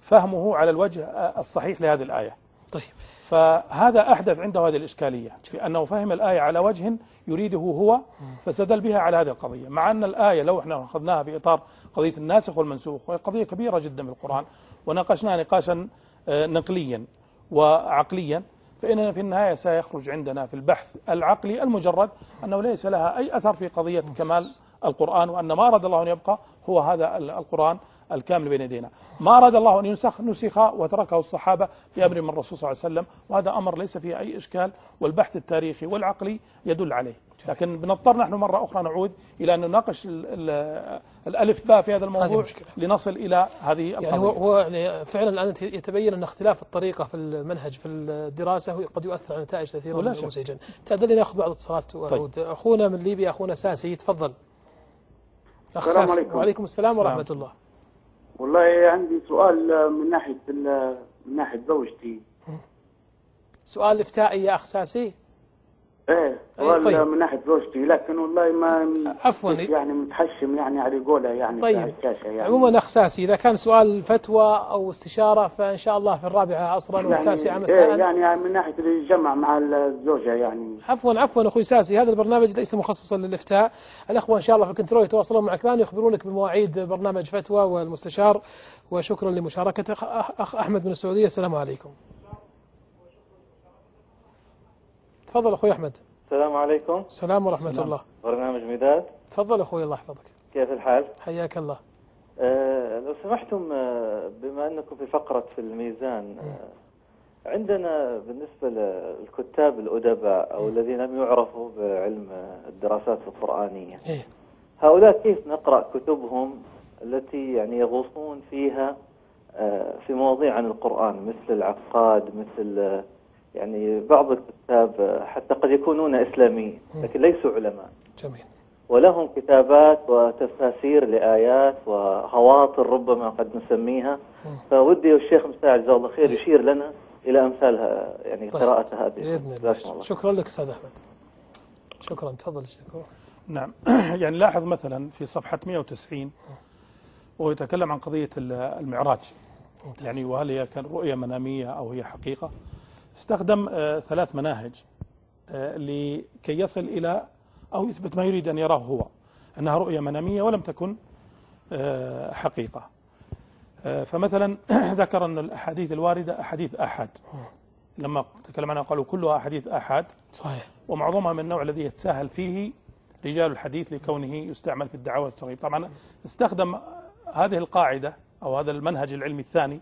فهمه على الوجه الصحيح لهذه الآية. طيب. فهذا أحدث عنده هذه الإشكالية في أنه فهم الآية على وجه يريده هو فاستدل بها على هذه القضية. مع أن الآية لو إحنا أخذناها في إطار قضية الناسخ والمنسوخ وهي قضية كبيرة جدا في القرآن وناقشناها نقاشا آه، نقليا وعقليا فإننا في النهاية سيخرج عندنا في البحث العقلي المجرد أنه ليس لها أي أثر في قضية كمال القرآن وأن ما أراد الله أن يبقى هو هذا ال- القرآن الكامل بين يدينا ما أراد الله أن ينسخ نسخ وتركه الصحابة بأمر من الرسول صلى الله عليه وسلم وهذا أمر ليس فيه أي إشكال والبحث التاريخي والعقلي يدل عليه لكن بنضطر نحن مرة أخرى نعود إلى أن نناقش ال- ال- الألف باء في هذا الموضوع. لنصل إلى هذه يعني القضية هو هو يعني فعلا الآن يتبين أن اختلاف الطريقة في المنهج في الدراسة قد يؤثر على نتائج كثيرة ولا شك. مزعجا. تأذن ناخذ بعض الاتصالات وأعود أخونا من ليبيا أخونا ساسي تفضل. السلام ساسي عليكم. وعليكم السلام السلام. ورحمة الله. والله عندي سؤال من ناحية ال- من ناحية زوجتي سؤال إفتائي يا أخ ساسي إيه سؤال طيب. من ناحية زوجتي لكن والله ما عفواً. يعني متحشم يعني على قولها يعني طيب. يعني. عموما اخ ساسي إذا كان سؤال فتوى أو استشارة فإن شاء الله في الرابعة عصرا والتاسعه يعني, مساء. إيه يعني من ناحية الجمع مع الزوجة يعني. عفوا عفوا أخوي ساسي هذا البرنامج ليس مخصصا للإفتاء. الأخوة إن شاء الله في الكنترول يتواصلون معك. الان يخبرونك بمواعيد برنامج فتوى والمستشار وشكرا لمشاركتك أخ أحمد من السعودية. السلام عليكم. تفضل أخوي أحمد. السلام عليكم. السلام ورحمة السلام. الله. برنامج ميداد. تفضل أخوي الله يحفظك. كيف الحال؟ حياك الله. آه لو سمحتم آه بما أنكم في فقرة في الميزان آه عندنا بالنسبة للكتاب الأدباء أو الذين لم يعرفوا بعلم الدراسات القرآنية إيه. هؤلاء كيف نقرأ كتبهم التي يعني يغوصون فيها آه، في مواضيع عن القرآن مثل العقاد مثل يعني بعض الكتاب حتى قد يكونون إسلاميين لكن ليسوا علماء. جميل. ولهم كتابات وتفاسير لآيات وخواطر ربما قد نسميها. فودي الشيخ مساعد جزاه الله خير يشير لنا إلى أمثالها يعني طيب. قراءة هذه. بإذن جزاكم الله. الله شكرا لك أستاذ أحمد. شكرا. تفضل شكرا نعم. [COUGHS] يعني لاحظ مثلا في صفحة 190 وهو يتكلم عن قضية ال- المعراج. يعني وهل هي كان رؤية منامية أو هي حقيقة؟ استخدم آه، ثلاث مناهج آه، لكي يصل إلى أو يثبت ما يريد أن يراه هو أنها رؤية منامية ولم تكن آه، حقيقة. فمثلا [CLEARS THROAT] ذكر أن الأحاديث الواردة أحاديث أحد. لما تكلم عنها قالوا كلها أحاديث آحاد صحيح. ومعظمها من النوع الذي يتساهل فيه رجال الحديث لكونه يستعمل في الدعوة والترغيب طبعا استخدم هذه القاعدة أو هذا المنهج العلمي الثاني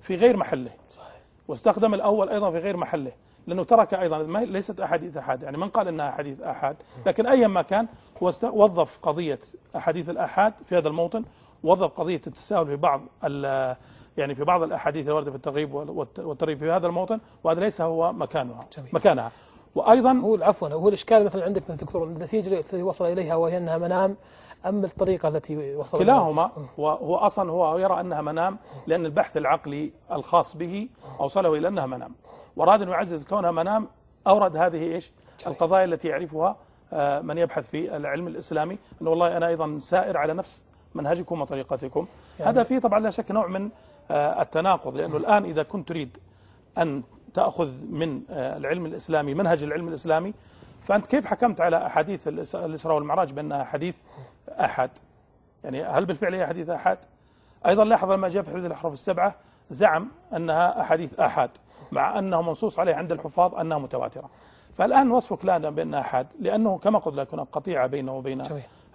في غير محله. صحيح. واستخدم الأول أيضا في غير محله لأنه ترك أيضا ما ليست أحاديث أحاد يعني من قال أنها أحاديث أحاد لكن أيا ما كان هو وظف قضية أحاديث الأحاد في هذا الموطن وظف قضية التساهل في بعض يعني في بعض الأحاديث الواردة في الترغيب والت- والترهيب في هذا الموطن وهذا ليس هو مكانها جميل. مكانها وأيضا هو عفوا هو الإشكال مثلا عندك مثلا دكتور النتيجة التي وصل إليها وهي أنها منام أم الطريقة التي وصل؟ كلاهما وهو أصلا هو يرى أنها منام لأن البحث العقلي الخاص به أوصله إلى أنها منام واراد ان يعزز كونها منام أورد هذه إيش؟ القضايا التي يعرفها آه، من يبحث في العلم الإسلامي أنه والله أنا أيضا سائر على نفس منهجكم وطريقتكم هذا فيه طبعا لا شك نوع من آه، التناقض لأنه الآن إذا كنت تريد أن تأخذ من آه، العلم الإسلامي منهج العلم الإسلامي فأنت كيف حكمت على أحاديث الإس- الإسراء والمعراج بأنها حديث أحد؟ يعني هل بالفعل هي حديث احاد؟ أيضا لاحظ لما جاء في حديث الأحرف السبعة زعم أنها احاديث احاد مع أنه منصوص عليه عند الحفاظ أنها متواترة. فالآن وصفك لنا بأنها احاد لأنه كما قلت لك هناك قطيعة بينه وبين.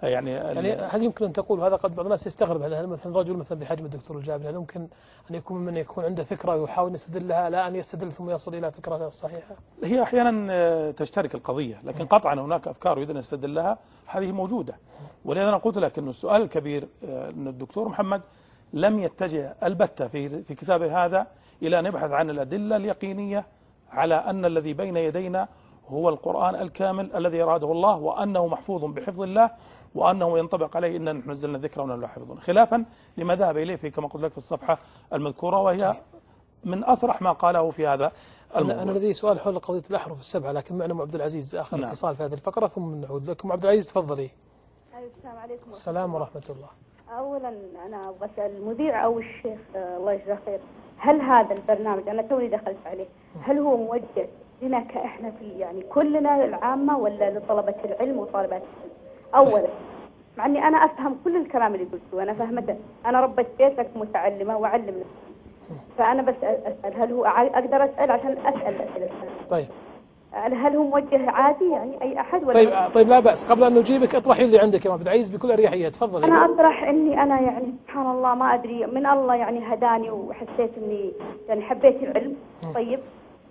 يعني, يعني هل يمكن أن تقول وهذا قد بعض الناس يستغرب؟ هل مثلا رجل مثلا بحجم الدكتور الجابر هل يمكن أن يكون من يكون عنده فكرة ويحاول يستدلها لا أن يستدل ثم يصل إلى فكرة صحيحة؟ هي أحيانا آه، تشترك القضية لكن قطعا هناك أفكار يريد أن يستدلها هذه موجودة. ولذا أنا قلت لك انه السؤال الكبير آه، إن الدكتور محمد لم يتجه البتة في في كتابه هذا إلى أن يبحث عن الأدلة اليقينية على أن الذي بين يدينا هو القرآن الكامل الذي أراده الله وأنه محفوظ بحفظ الله. وأنه ينطبق عليه إنا نحن نزلنا الذكر ونحن لا حافظون خلافا لما ذهب إليه في كما قلت لك في الصفحة المذكورة وهي من أصرح ما قاله في هذا الموضوع. أنا لدي سؤال حول قضية الأحرف السبعة لكن معنا ام عبد العزيز آخر نعم. اتصال في هذه الفقرة ثم نعود لكم. عبد العزيز تفضلي. السلام عليكم. السلام ورحمة الله. اولا أنا أبغى أسأل المذيع أو الشيخ آه، الله يجزاه خير هل هذا البرنامج أنا توني دخلت عليه هل هو موجه لنا كأحنا في يعني كلنا العامة ولا لطلبة العلم وطالبات العلم؟ اولا. مع إني أنا أفهم كل الكلام اللي قلته. أنا فهمته أنا ربت بيت لك متعلمة وأعلم نفسي فأنا بس أسأل هل هو أقدر أسأل عشان أسأل طيب. هل هو موجه عادي يعني أي أحد ولا طيب طيب لا بأس. قبل أن نجيبك اطرحي اللي عندك يا عبد العزيز بكل أريحية. تفضلي. أنا أطرح إني أنا يعني سبحان الله ما أدري. من الله يعني هداني وحسيت إني يعني حبيت العلم. طيب.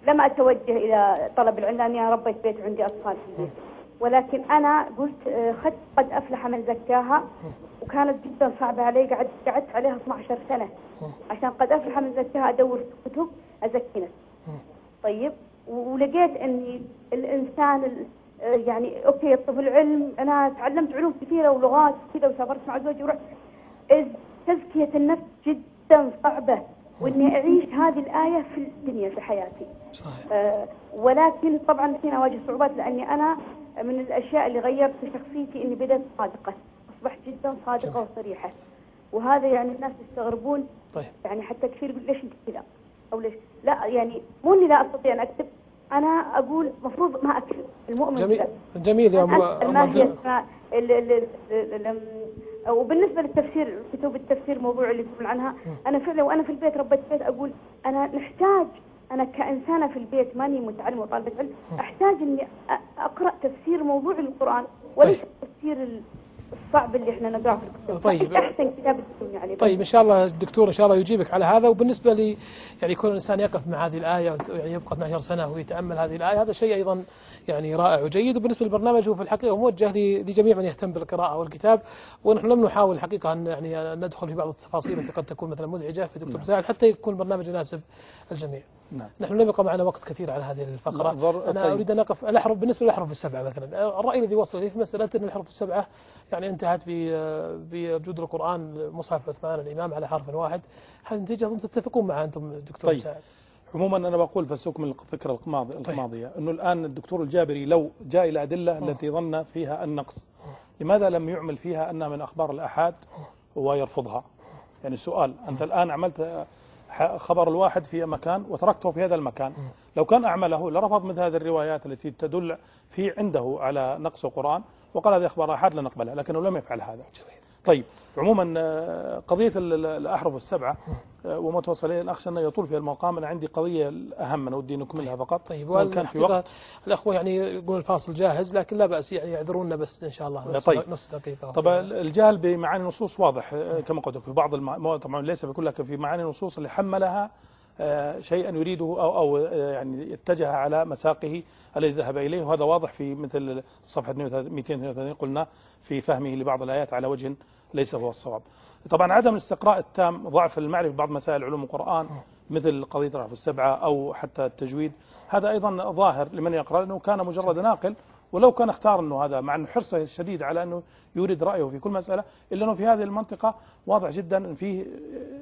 لم أتوجه إلى طلب العلم لاني أنا ربيت بيت وعندي أطفال. في البيت ولكن أنا قلت آه، خدت قد أفلح من زكاها. وكانت جدا صعبة علي قعدت قعدت عليها 12 سنة. عشان قد أفلح من زكاها أدور في كتب ازكي نفسي طيب ولقيت إني الإنسان ال- آه يعني أوكي طب العلم أنا تعلمت علوم كثيرة ولغات كذا وسافرت مع زوجي ورحت. تزكية النفس جدا صعبة وإني أعيش هذه الآية في الدنيا في حياتي. صحيح. آه ولكن طبعا الحين اواجه صعوبات لأني أنا من الأشياء اللي غيرت في شخصيتي إني بدأت صادقة. أصبحت جدا صادقة وصريحة. وهذا يعني الناس يستغربون. طيب. يعني حتى كثير يقول ليش أنت كذا؟ أو ليش؟ لا يعني مو إني لا أستطيع أن أكتب. أنا أقول المفروض ما أكتب. المؤمن جميل. جميل يا ام أسأل أم ما عبد هي الع- أسماء ال- ال- ال- ال- ال- وبالنسبه للتفسير كتب التفسير موضوع اللي تقول عنها أنا فعلا وأنا في البيت ربيت بيت أقول أنا نحتاج أنا كإنسانة في البيت ماني متعلمه وطالبه علم أحتاج إني أقرأ تفسير موضوع القرآن وليس التفسير ال- الصعب اللي إحنا نقرأه في الكتب. طيب. أحسن كتاب تسوي عليه. طيب إن شاء الله الدكتور إن شاء الله يجيبك على هذا وبالنسبة لي يعني يكون الإنسان يقف مع هذه الآية يعني يبقى 12 سنة ويتأمل هذه الآية هذا شيء أيضا يعني رائع وجيد. وبالنسبة للبرنامج هو في الحقيقة موجه لجميع من يهتم بالقراءة والكتاب ونحن لم نحاول الحقيقة أن يعني ندخل في بعض التفاصيل التي قد تكون مثلا مزعجة في دكتور مساعد حتى يكون البرنامج يناسب الجميع. نعم. نحن لم يبقى معنا وقت كثير على هذه الفقرة لا، ضر- أنا طيب. أريد أن اقف الاحرف بالنسبة للأحرف السبعة مثلا الرأي الذي وصل لي في مسألة أن الأحرف السبعة يعني انتهت بوجود القرآن مصحف عثمان الإمام على حرف واحد هذه نتيجه اظن تتفقون معها أنتم دكتور طيب. مساعد عموما أنا بقول فسوكم الفكرة الماضي طيب. الماضية أنه الآن الدكتور الجابري لو جاء إلى أدلة التي ظن فيها النقص لماذا لم يعمل فيها أنها من أخبار الأحاد ويرفضها؟ يعني سؤال أنت الآن عملت خبر الواحد في مكان وتركته في هذا المكان. لو كان أعمله لرفض مثل هذه الروايات التي تدل في عنده على نقص القرآن وقال هذه أخبار احاد لا نقبلها لكنه لم يفعل هذا. طيب عموما آه، قضية ال- ال- الأحرف السبعة آه، وما توصل اليه اخشى انه يطول فيها المقام؟ أنا عندي قضية أهم أنا ودي نكملها فقط. طيب كان في وقت. الأخوة يعني يقولون الفاصل جاهز لكن لا بأس يعني يعذرونا بس إن شاء الله. نصف, طيب. نصف دقيقة. طبعا الجهل بمعاني النصوص واضح آه، كما قلت في بعض الم... طبعا ليس في كل لكن في معاني النصوص اللي حملها شيئا يريده أو أو آه، يعني اتجه على مساقه الذي ذهب إليه؟ وهذا واضح في مثل صفحة 232 قلنا في فهمه لبعض الآيات على وجه ليس هو الصواب. طبعا عدم الاستقراء التام ضعف المعرفة ببعض مسائل علوم القرآن مثل قضية الرحف السبعة أو حتى التجويد. هذا أيضا ظاهر لمن يقرأ انه كان مجرد ناقل ولو كان اختار إنه هذا مع انه حرصه الشديد على إنه يورد رأيه في كل مسألة إلا إنه في هذه المنطقة واضح جدا إن فيه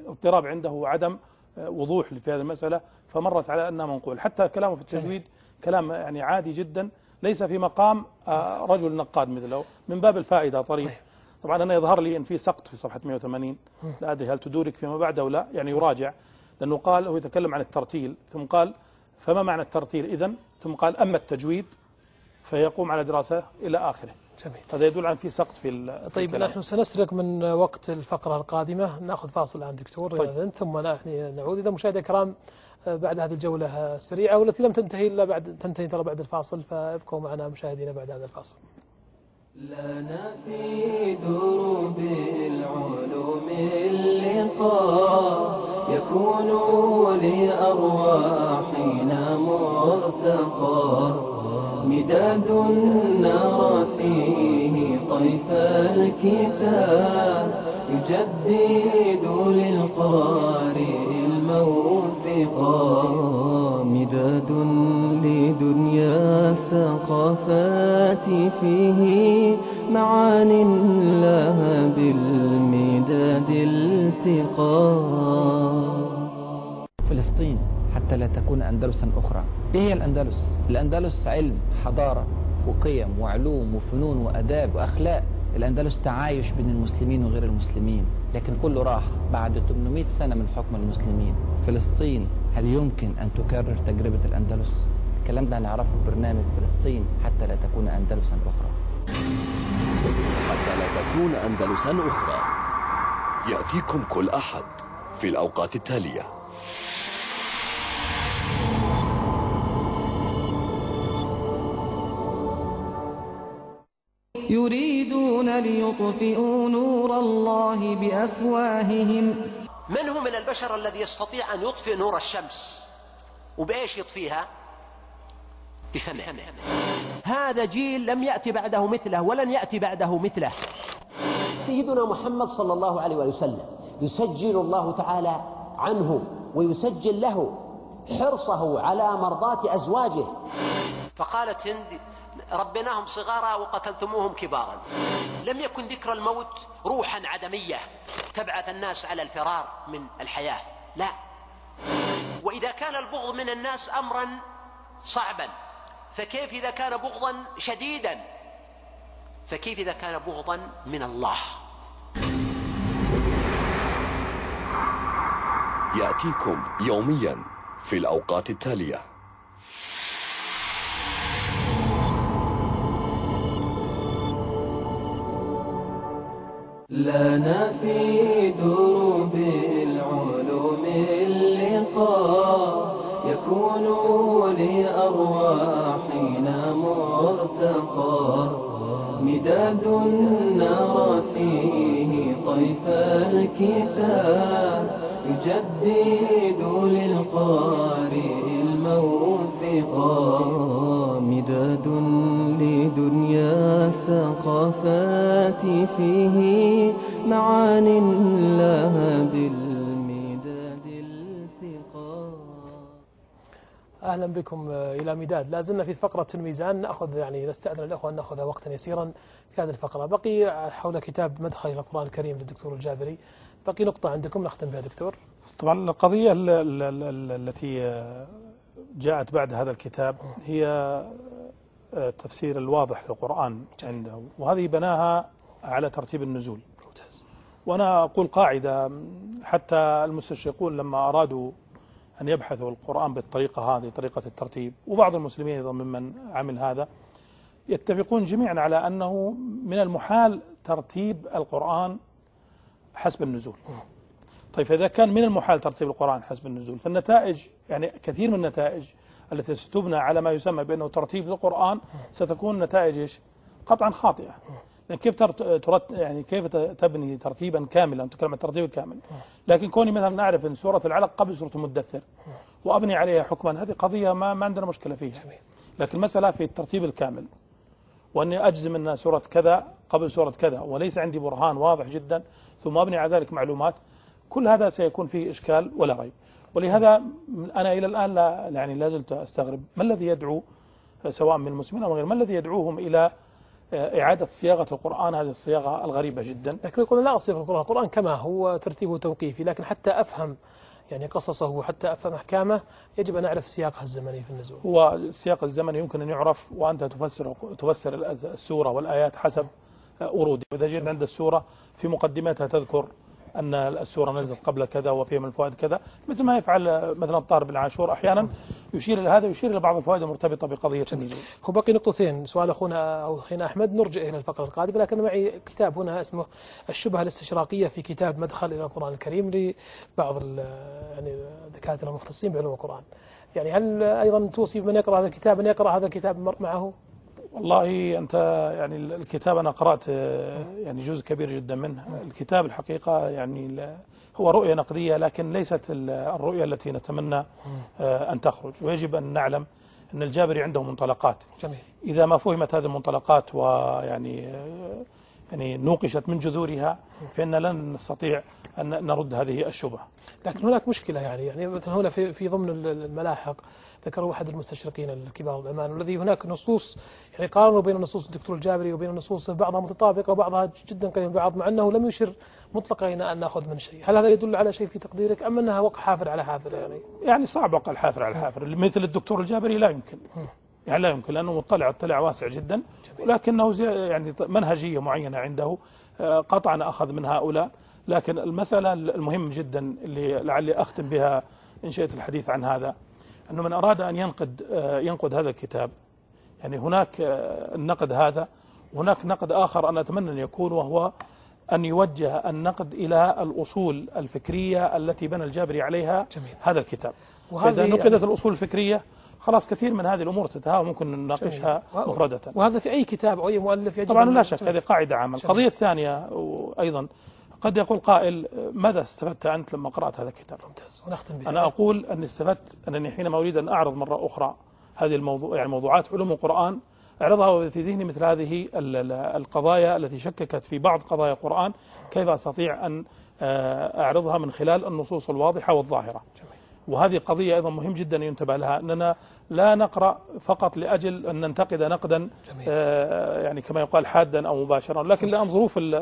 اضطراب عنده وعدم وضوح في هذه المسألة فمرت على انها منقول. حتى كلامه في التجويد كلام يعني عادي جدا ليس في مقام آه، رجل نقاد مثله من باب الفائدة طريف. طبعا أنا يظهر لي إن في سقط في صفحة 180 لا أدري هل تدورك فيما بعد أو لا يعني يراجع لأنه قال هو يتكلم عن الترتيل ثم قال فما معنى الترتيل اذا ثم قال أما التجويد فيقوم على دراسة إلى آخره. جميل. هذا يدل عن في سقط في طيب الكلام. نحن سنسرق من وقت الفقرة القادمة. نأخذ فاصل الآن دكتور طيب. ثم نعود. إذا مشاهدينا الكرام آه، بعد هذه الجولة السريعة والتي لم تنتهي إلا بعد تنتهي ترى بعد الفاصل فابقوا معنا مشاهدينا بعد هذا الفاصل. لنا في دروب العلوم اللقاء. يكون لأرواحنا مرتقى. مداد نرى فيه طيف الكتاب. يجدد للقارئ الموثقا مداد لدنيا الثقافات فيه معان لها بالمداد التقا فلسطين حتى لا تكون أندلسا أخرى إيه هي الأندلس؟ الأندلس علم حضارة وقيم وعلوم وفنون وأداب وأخلاق الأندلس تعايش بين المسلمين وغير المسلمين لكن كله راح بعد 800 سنة من حكم المسلمين فلسطين هل يمكن أن تكرر تجربة الأندلس؟ الكلام ده هنعرفه في برنامج فلسطين حتى لا تكون أندلسا أخرى. حتى لا تكون أندلسا أخرى. يأتيكم كل أحد في الأوقات التالية. يريدون ليطفئوا نور الله بأفواههم. من هو من البشر الذي يستطيع أن يطفئ نور الشمس؟ وبإيش يطفيها؟ بفمه. هذا جيل لم يأتي بعده مثله ولن يأتي بعده مثله. سيدنا محمد صلى الله عليه وسلم يسجل الله تعالى عنه ويسجل له حرصه على مرضاة أزواجه. فقالت هند ربناهم صغارا وقتلتموهم كبارا. لم يكن ذكر الموت روحا عدمية تبعث الناس على الفرار من الحياة. لا. وإذا كان البغض من الناس أمرا صعبا فكيف إذا كان بغضا شديدا؟ فكيف إذا كان بغضا من الله؟ يأتيكم يوميا في الأوقات التالية. لنا في دروب العلوم اللقاء يكون لأرواحنا مرتقى مداد نرى فيه طيف الكتاب يجدد للقارئ الموثقا مداد لدنيا الثقافات فيه معان لها بالمداد أهلا بكم آه، إلى مداد لا زلنا في فقرة الميزان. نأخذ يعني نستأذن الإخوة أن نأخذ وقتا يسيرا في هذه الفقرة. بقي حول كتاب مدخل إلى القرآن الكريم للدكتور الجابري بقي نقطة عندكم نختم بها دكتور. طبعا القضية ال- ال- ال- التي آه، جاءت بعد هذا الكتاب هي آه، تفسير الواضح للقرآن عنده. وهذه بناها على ترتيب النزول. ممتاز. وأنا أقول قاعدة حتى المستشرقون لما أرادوا أن يبحثوا القرآن بالطريقة هذه طريقة الترتيب. وبعض المسلمين أيضا ممن عمل هذا يتفقون جميعا على أنه من المحال ترتيب القرآن حسب النزول. طيب فإذا كان من المحال ترتيب القرآن حسب النزول فالنتائج يعني كثير من النتائج التي ستبنى على ما يسمى بأنه ترتيب للقرآن ستكون نتائج؟ قطعا خاطئة. كيف ترت... ترت... يعني كيف تبني ترتيبا كاملا؟ تتكلم عن الترتيب الكامل. لكن كوني مثلا نعرف أن سورة العلق قبل سورة المدثر وأبني عليها حكما هذه قضية ما, ما عندنا مشكلة فيها. لكن المسألة في الترتيب الكامل. وأني أجزم أن سورة كذا قبل سورة كذا وليس عندي برهان واضح جدا ثم أبني على ذلك معلومات. كل هذا سيكون فيه إشكال ولا ريب. ولهذا أنا إلى الآن لا يعني لا زلت أستغرب. ما الذي يدعو سواء من المسلمين أو غير ما الذي يدعوهم إلى إعادة صياغة القرآن هذه الصياغة الغريبة جدا. لكن يقول لا أصيغ القرآن القرآن كما هو ترتيبه توقيفي لكن حتى أفهم يعني قصصه وحتى أفهم أحكامه يجب أن أعرف سياقها الزمني في النزول. هو السياق الزمني يمكن أن يعرف وأنت تفسر تفسر السورة والآيات حسب ورود واذا جينا عند السورة في مقدمتها تذكر أن السورة نزلت قبل كذا وفيها من الفوائد كذا مثل ما يفعل مثلا الطاهر بن عاشور أحيانا يشير إلى هذا ويشير إلى بعض الفوائد المرتبطة بقضية النزول. هو باقي نقطتين سؤال أخونا أو أخينا أحمد نرجع إلى الفقرة القادمة لكن معي كتاب هنا اسمه الشبهة الاستشراقية في كتاب مدخل إلى القرآن الكريم لبعض يعني الدكاترة المختصين بعلوم القرآن. يعني هل أيضا توصي من يقرأ هذا الكتاب أن يقرأ هذا الكتاب معه؟ والله أنت يعني الكتاب أنا قرأت آه، يعني جزء كبير جدا منه. الكتاب الحقيقة يعني هو رؤية نقدية لكن ليست ال- الرؤية التي نتمنى آه، أن تخرج. ويجب أن نعلم أن الجابري عنده منطلقات. جميل. إذا ما فهمت هذه المنطلقات ويعني آه، يعني نوقشت من جذورها فإن لن نستطيع أن نرد هذه الشبهة. لكن هناك مشكلة يعني يعني مثلا هنا في في ضمن ال- الملاحق ذكروا أحد المستشرقين الكبار الأمان والذي هناك نصوص يعني قارنوا بين نصوص الدكتور الجابري وبين النصوص بعضها متطابقة وبعضها جدا قريب من بعض مع أنه لم يشر مطلقا إلى أن نأخذ من شيء. هل هذا يدل على شيء في تقديرك أم أنها وقع حافر على حافر يعني؟ يعني صعب وقع الحافر على الحافر مثل الدكتور الجابري لا يمكن. يعني لا يمكن لأنه مطلع اطلاع واسع جدا ولكنه يعني منهجية معينة عنده. آه، قطعا أخذ من هؤلاء لكن المسألة المهم جدا اللي لعلي أختم بها إن شئت الحديث عن هذا. أنه من أراد أن ينقد آه، ينقد هذا الكتاب. يعني هناك آه، النقد هذا وهناك نقد آخر أنا أتمنى أن يكون وهو أن يوجه النقد إلى الأصول الفكرية التي بنى الجابري عليها جميل. هذا الكتاب. وهذه فإذا نقدت يعني- الأصول الفكرية خلاص كثير من هذه الأمور تتهاوى ممكن نناقشها جميل. مفردة. وهذا في أي كتاب أو أي مؤلف يجب طبعا لا شك هذه قاعدة عامة جميل. القضية الثانية أيضا قد يقول قائل ماذا استفدت أنت لما قرأت هذا الكتاب؟ ممتاز ونختم بها أنا أقول أني استفدت أنني حينما أريد أن أعرض مرة أخرى هذه الموضوع يعني موضوعات علوم القرآن أعرضها في ذهني مثل هذه ال- ال- القضايا التي شككت في بعض قضايا القرآن كيف أستطيع أن آه، أعرضها من خلال النصوص الواضحة والظاهرة. وهذه قضية أيضا مهم جدا ينتبه لها أننا لا نقرأ فقط لأجل أن ننتقد نقدا جميل. آه، يعني كما يقال حادا أو مباشرا لكن لأن ظروف ال-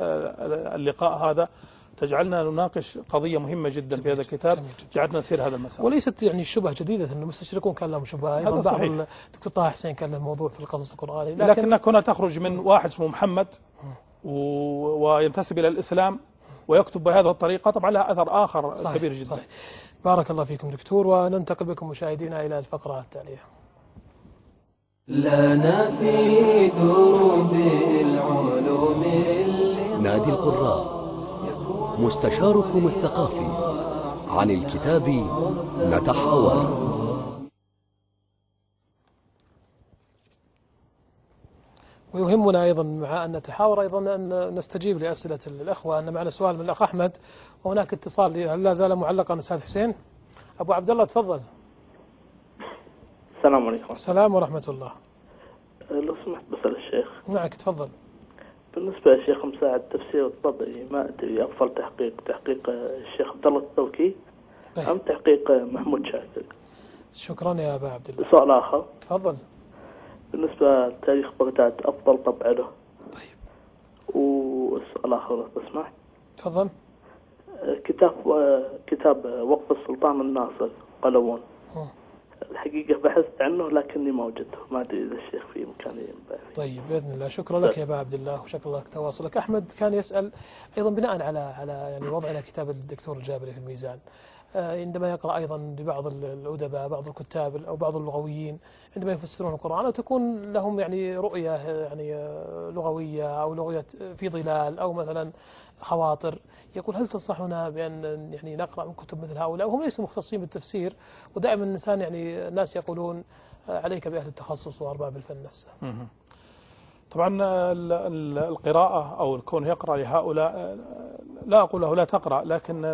اللقاء هذا تجعلنا نناقش قضية مهمة جدا في هذا الكتاب جميل. جعلنا نسير هذا المسار وليست يعني الشبهة جديدة أن المستشرقون كان لهم شبهة أيضا بعض صحيح. الدكتور طه حسين كان له موضوع في القصص القرآني لكن لكنك هنا تخرج من واحد اسمه محمد. وينتسب إلى الإسلام ويكتب بهذه الطريقة طبعا لها أثر آخر صحيح كبير جدا صحيح بارك الله فيكم دكتور وننتقل بكم مشاهدينا إلى الفقرة التالية. لنا في دروب العلوم نادي القراء. مستشاركم الثقافي. عن الكتاب نتحاور. ويهمنا أيضا مع أن نتحاور أيضا أن نستجيب لأسئلة الأخوة أن معنا سؤال من الأخ أحمد. وهناك اتصال هل لا زال معلقا أستاذ حسين. أبو عبد الله تفضل. السلام عليكم. السلام ورحمة الله. لو سمحت بسأل الشيخ. معك تفضل. بالنسبة للشيخ مساعد تفسير الطبري ما أدري أفضل تحقيق تحقيق الشيخ عبد الله التوكي طيب. أم تحقيق محمود شاكر؟ شكرا يا أبا عبد الله. سؤال آخر. تفضل. بالنسبة لتاريخ بغداد أفضل طبع له طيب. والسؤال آخر لو تسمح تفضل. كتاب كتاب وقف السلطان الناصر قلوون. مم. الحقيقة بحثت عنه لكني ما وجدته. ما أدري إذا الشيخ في فيه. طيب بإذن الله. شكرا لك يا ابا عبد الله وشكرا لك تواصلك. أحمد كان يسأل أيضا بناء على على يعني وضعنا كتاب الدكتور الجابري في الميزان. آه، عندما يقرأ أيضا لبعض ال- الأدباء بعض الكتاب أو بعض اللغويين عندما يفسرون القرآن أو تكون لهم يعني رؤية آه، يعني آه، لغوية أو لغة في ظلال أو مثلا خواطر. يقول هل تنصحنا بأن يعني نقرأ من كتب مثل هؤلاء؟ وهم ليسوا مختصين بالتفسير ودائما الإنسان يعني الناس يقولون آه، عليك بأهل التخصص وأرباب الفن نفسه. طبعا ال- ال- القراءة أو الكون يقرأ لهؤلاء لا أقول له لا تقرأ لكن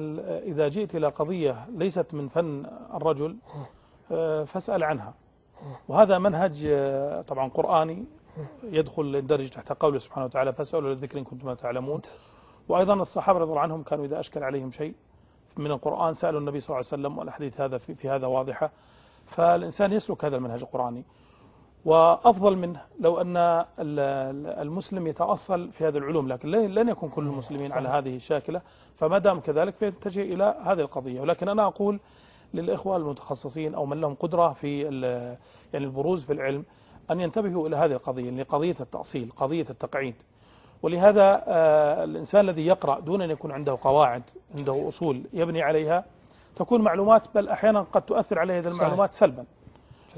إذا جئت إلى قضية ليست من فن الرجل آه، فاسأل عنها. وهذا منهج آه، طبعا قرآني يدخل يندرج تحت قوله سبحانه وتعالى فاسألوا للذكر إن كنتم تعلمون. وأيضا الصحابة رضي الله عنهم كانوا إذا أشكل عليهم شيء من القرآن سألوا النبي صلى الله عليه وسلم والأحاديث هذا في, في هذا واضحة. فالإنسان يسلك هذا المنهج القرآني. وأفضل منه لو أن ال- ال- المسلم يتأصل في هذه العلوم لكن لن يكون كل المسلمين على هذه الشاكلة. فما دام كذلك فيتجه إلى هذه القضية. ولكن أنا أقول للإخوة المتخصصين أو من لهم قدرة في يعني البروز في العلم أن ينتبهوا إلى هذه القضية اللي قضية التأصيل قضية التقعيد. ولهذا آه، الإنسان الذي يقرأ دون أن يكون عنده قواعد عنده أصول يبني عليها تكون معلومات بل أحيانا قد تؤثر عليه هذه. المعلومات سلبا.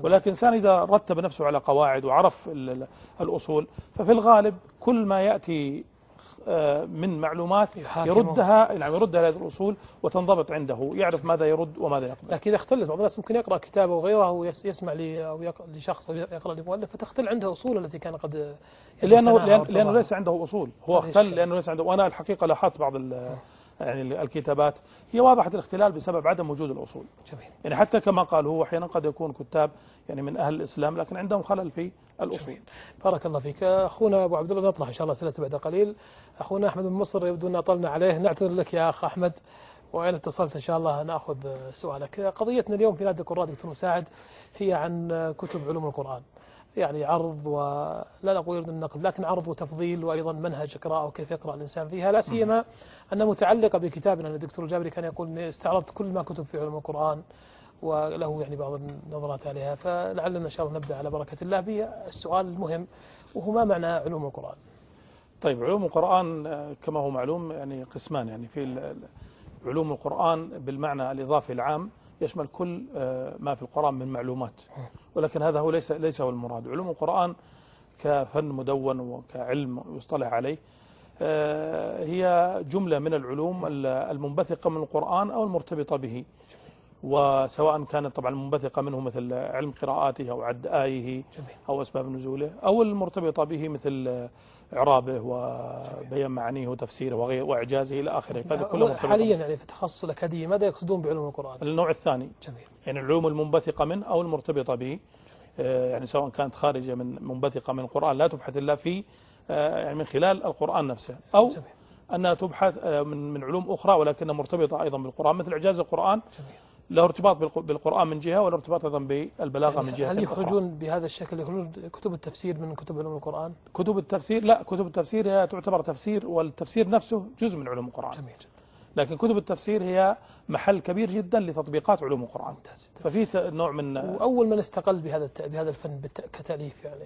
ولكن الإنسان إذا رتب نفسه على قواعد وعرف ال- ال- الأصول ففي الغالب كل ما يأتي آه، من معلومات. يردها نعم يردها هذه الأصول وتنضبط عنده يعرف ماذا يرد وماذا يقبل لكن إذا اختلت بعض الناس ممكن يقرأ كتابه وغيره ويس- يسمع لي أو لشخص أو يقرأ لمؤلف فتختل عنده أصول التي كان قد يعني لأنه ابتناها لأن وارتضاها. لأنه ليس عنده أصول هو اختل. لأنه ليس عنده وأنا الحقيقة لاحظت بعض ال- يعني الكتابات هي واضحة الاختلال بسبب عدم وجود الأصول. جميل. يعني حتى كما قال هو أحيانا قد يكون كتاب يعني من أهل الإسلام لكن عندهم خلل في الأصول. بارك الله فيك. أخونا أبو عبد الله نطرح إن شاء الله اسئلته بعد قليل. أخونا أحمد من مصر يبدو أن أطلنا عليه. نعتذر لك يا أخ أحمد. وان اتصلت؟ إن شاء الله نأخذ سؤالك. قضيتنا اليوم في نادي القراء دكتور مساعد هي عن كتب علوم القرآن. يعني عرض ولا نقول النقد لكن عرض وتفضيل وأيضا منهج قراءه وكيف يقرأ الإنسان فيها لا سيما انها متعلقه بكتابنا الدكتور الجابري كان يقول إني استعرضت كل ما كتب في علوم القرآن وله يعني بعض النظرات عليها فلعلنا إن شاء الله نبدأ على بركة الله بالسؤال المهم وهو ما معنى علوم القرآن؟ طيب علوم القرآن كما هو معلوم يعني قسمان يعني في علوم القرآن بالمعنى الإضافي العام يشمل كل آه، ما في القرآن من معلومات. ولكن هذا هو ليس ليس هو المراد. علوم القرآن كفن مدون وكعلم يصطلح عليه آه، هي جملة من العلوم ال- المنبثقة من القرآن أو المرتبطة به. وسواء كانت طبعا المنبثقة منه مثل علم قراءاته أو عد آيه أو أسباب نزوله أو المرتبطة به مثل إعرابه وبيان معانيه وتفسيره وغير وإعجازه إلى آخره. هذا كله مرتبط حاليا يعني في التخصص الأكاديمي ماذا يقصدون بعلوم القرآن؟ النوع الثاني. جميل. يعني العلوم المنبثقة منه أو المرتبطة به. آه، يعني سواء كانت خارجة من منبثقة من القرآن لا تبحث إلا في آه، يعني من خلال القرآن نفسه. أو جميل. أنها تبحث آه، من من علوم أخرى ولكنها مرتبطة أيضا بالقرآن مثل إعجاز القرآن. جميل. له ارتباط بالق- بالقرآن من جهة وله ارتباط أيضا بالبلاغة من جهة هل أخرى. يخرجون بهذا الشكل يخرجون كتب التفسير من كتب علوم القرآن؟ كتب التفسير لا كتب التفسير هي تعتبر تفسير والتفسير نفسه جزء من علوم القرآن. جميل جدا. لكن كتب التفسير هي محل كبير جدا لتطبيقات علوم القرآن. ممتاز ففي نوع من وأول من استقل بهذا بهذا الفن كتأليف يعني.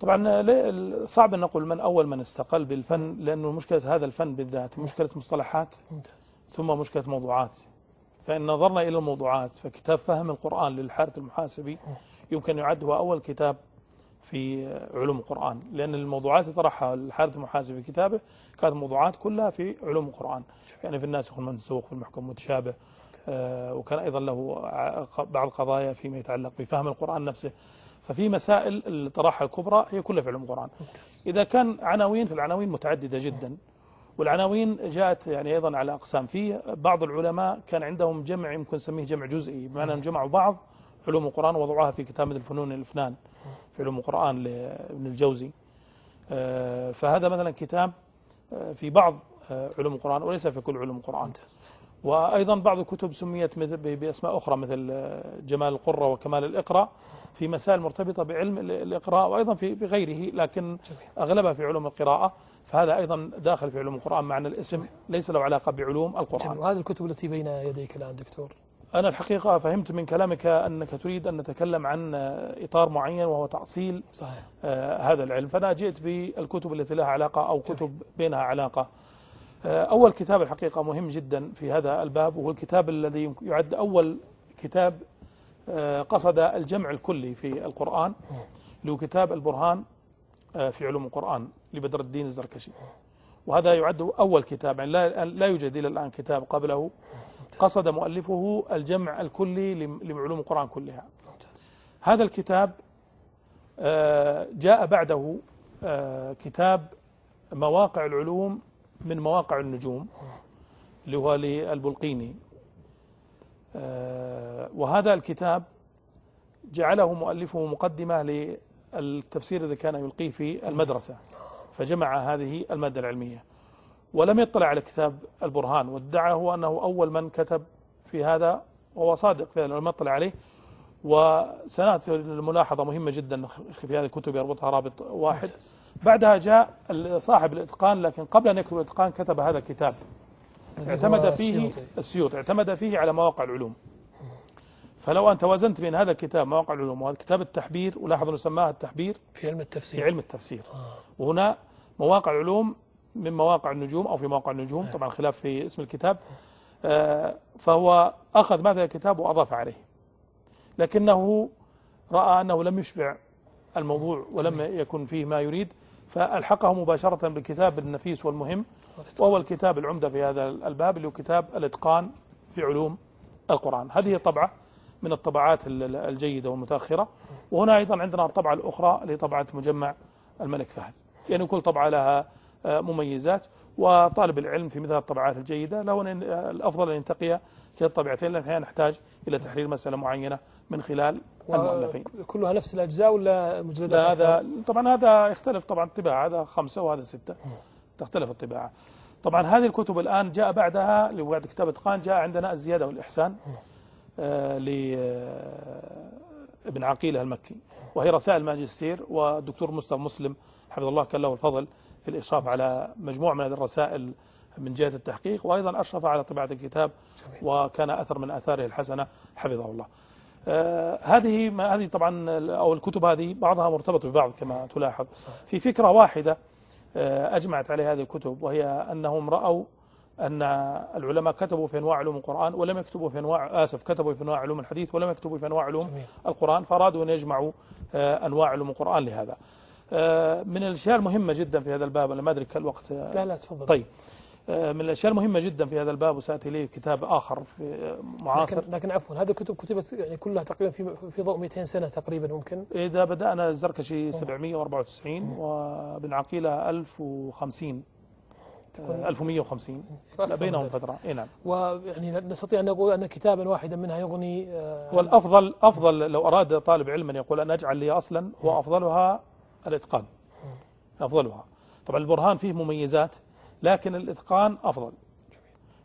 طبعا صعب أن نقول من أول من استقل بالفن لأنه مشكلة هذا الفن بالذات مشكلة مصطلحات ممتاز. ثم مشكلة موضوعات. فإن نظرنا إلى الموضوعات فكتاب فهم القرآن للحارث المحاسبي يمكن يعد هو أول كتاب في علوم القرآن لأن الموضوعات اللي طرحها الحارث المحاسبي في كتابه كانت موضوعات كلها في علوم القرآن. يعني في الناسخ والمنسوخ في المحكم المتشابه آه، وكان أيضا له بعض القضايا فيما يتعلق بفهم القرآن نفسه. ففي مسائل اللي طرحها الكبرى هي كلها في علوم القرآن. إذا كان عناوين في العناوين متعددة جدا. والعناوين جاءت يعني أيضا على أقسام. فيه بعض العلماء كان عندهم جمع يمكن نسميه جمع جزئي بمعنى أن جمعوا بعض علوم القرآن ووضعوها في كتاب مثل فنون الإفنان في علوم القرآن لابن الجوزي. آه، فهذا مثلا كتاب آه، في بعض آه، علوم القرآن وليس في كل علوم القرآن. وأيضا بعض الكتب سميت بأسماء أخرى مثل جمال القرة وكمال الإقراء في مسائل مرتبطة بعلم ال- الإقراء وأيضا في بغيره لكن أغلبها في علوم القراءة فهذا أيضا داخل في علوم القرآن مع أن الاسم ليس له علاقة بعلوم القرآن. وهذه الكتب التي بين يديك الآن دكتور؟ أنا الحقيقة فهمت من كلامك أنك تريد أن نتكلم عن إطار معين وهو تأصيل صحيح. آه، هذا العلم. فأنا جئت بالكتب التي لها علاقة أو كتب بينها علاقة. آه، أول كتاب الحقيقة مهم جدا في هذا الباب وهو الكتاب الذي يعد أول كتاب قصد الجمع الكلي في القرآن هو كتاب البرهان آه، في علوم القرآن لبدر الدين الزركشي. وهذا يعد أول كتاب يعني لا, لا يوجد إلى الآن كتاب قبله. قصد مؤلفه الجمع الكلي لعلوم القرآن كلها. هذا الكتاب آه، جاء بعده آه، كتاب مواقع العلوم من مواقع النجوم اللي هو للبلقيني آه، وهذا الكتاب جعله مؤلفه مقدمة للتفسير الذي كان يلقيه في المدرسة فجمع هذه المادة العلمية. ولم يطلع على كتاب البرهان وادعى هو أنه أول من كتب في هذا وهو صادق في هذا لم يطلع عليه. وسنأتي الملاحظة مهمة جدا في هذه الكتب يربطها رابط واحد. بعدها جاء صاحب الإتقان لكن قبل أن يكتب الإتقان كتب هذا الكتاب. اعتمد فيه السيوطي. السيوط اعتمد فيه على مواقع العلوم. فلو أنت وزنت بين هذا الكتاب مواقع العلوم وكتاب التحبير ولاحظ أنه سماها التحبير في علم التفسير. في علم التفسير. وهنا مواقع العلوم من مواقع النجوم أو في مواقع النجوم طبعا خلاف في اسم الكتاب. آه، فهو أخذ هذا الكتاب وأضاف عليه. لكنه رأى أنه لم يشبع الموضوع ولم يكن فيه ما يريد. فألحقه مباشرة بالكتاب النفيس والمهم وهو الكتاب العمدة في هذا الباب اللي هو كتاب الإتقان في علوم القرآن. هذه طبعة من الطبعات ال- ال- الجيدة والمتأخرة. وهنا أيضا عندنا الطبعة الأخرى اللي طبعة مجمع الملك فهد. يعني كل طبعة لها آه، مميزات. وطالب العلم في مثل الطبعات الجيدة أن آه، الأفضل أن ينتقي كلا الطبيعتين لأن أحيانا نحتاج إلى تحرير مسألة معينة من خلال المؤلفين. كلها نفس الأجزاء ولا مجلدات لا؟ هذا طبعا هذا يختلف طبعا الطباعة هذا خمسة وهذا ستة. تختلف الطباعة. طبعا هذه الكتب الآن جاء بعدها بعد كتاب إتقان جاء عندنا الزيادة والإحسان آه لابن عقيلة المكي. وهي رسائل ماجستير والدكتور مصطفى مسلم حفظه الله كان له الفضل في الإشراف على مجموعة من هذه الرسائل من جهة التحقيق وأيضا أشرف على طباعة الكتاب وكان أثر من آثاره الحسنة حفظه الله. آه، هذه ما هذه طبعا أو الكتب هذه بعضها مرتبط ببعض كما تلاحظ. في فكرة واحدة آه، أجمعت عليها هذه الكتب وهي أنهم رأوا أن العلماء كتبوا في أنواع علوم القرآن ولم يكتبوا في انواع آسف كتبوا في أنواع علوم الحديث ولم يكتبوا في أنواع علوم القرآن فأرادوا أن يجمعوا آه، أنواع علوم القرآن لهذا. من الأشياء المهمة جدا في هذا الباب أنا ما أدري الوقت لا لا تفضل. طيب. من الأشياء المهمة جدا في هذا الباب وسأتي إليه كتاب آخر في آه، معاصر. لكن, لكن عفوا هذه الكتب كتبت يعني كلها تقريبا في في ضوء 200 سنة تقريبا ممكن؟ إذا بدأنا الزركشي 794 وابن عقيلة 1050 آه، 1150 لا بينهم. فترة. إي نعم. ويعني نستطيع أن نقول أن كتابا واحدا منها يغني آه، والأفضل أفضل لو أراد طالب علم أن يقول أن أجعل لي أصلا وأفضلها الإتقان. أفضلها. طبعا البرهان فيه مميزات لكن الإتقان أفضل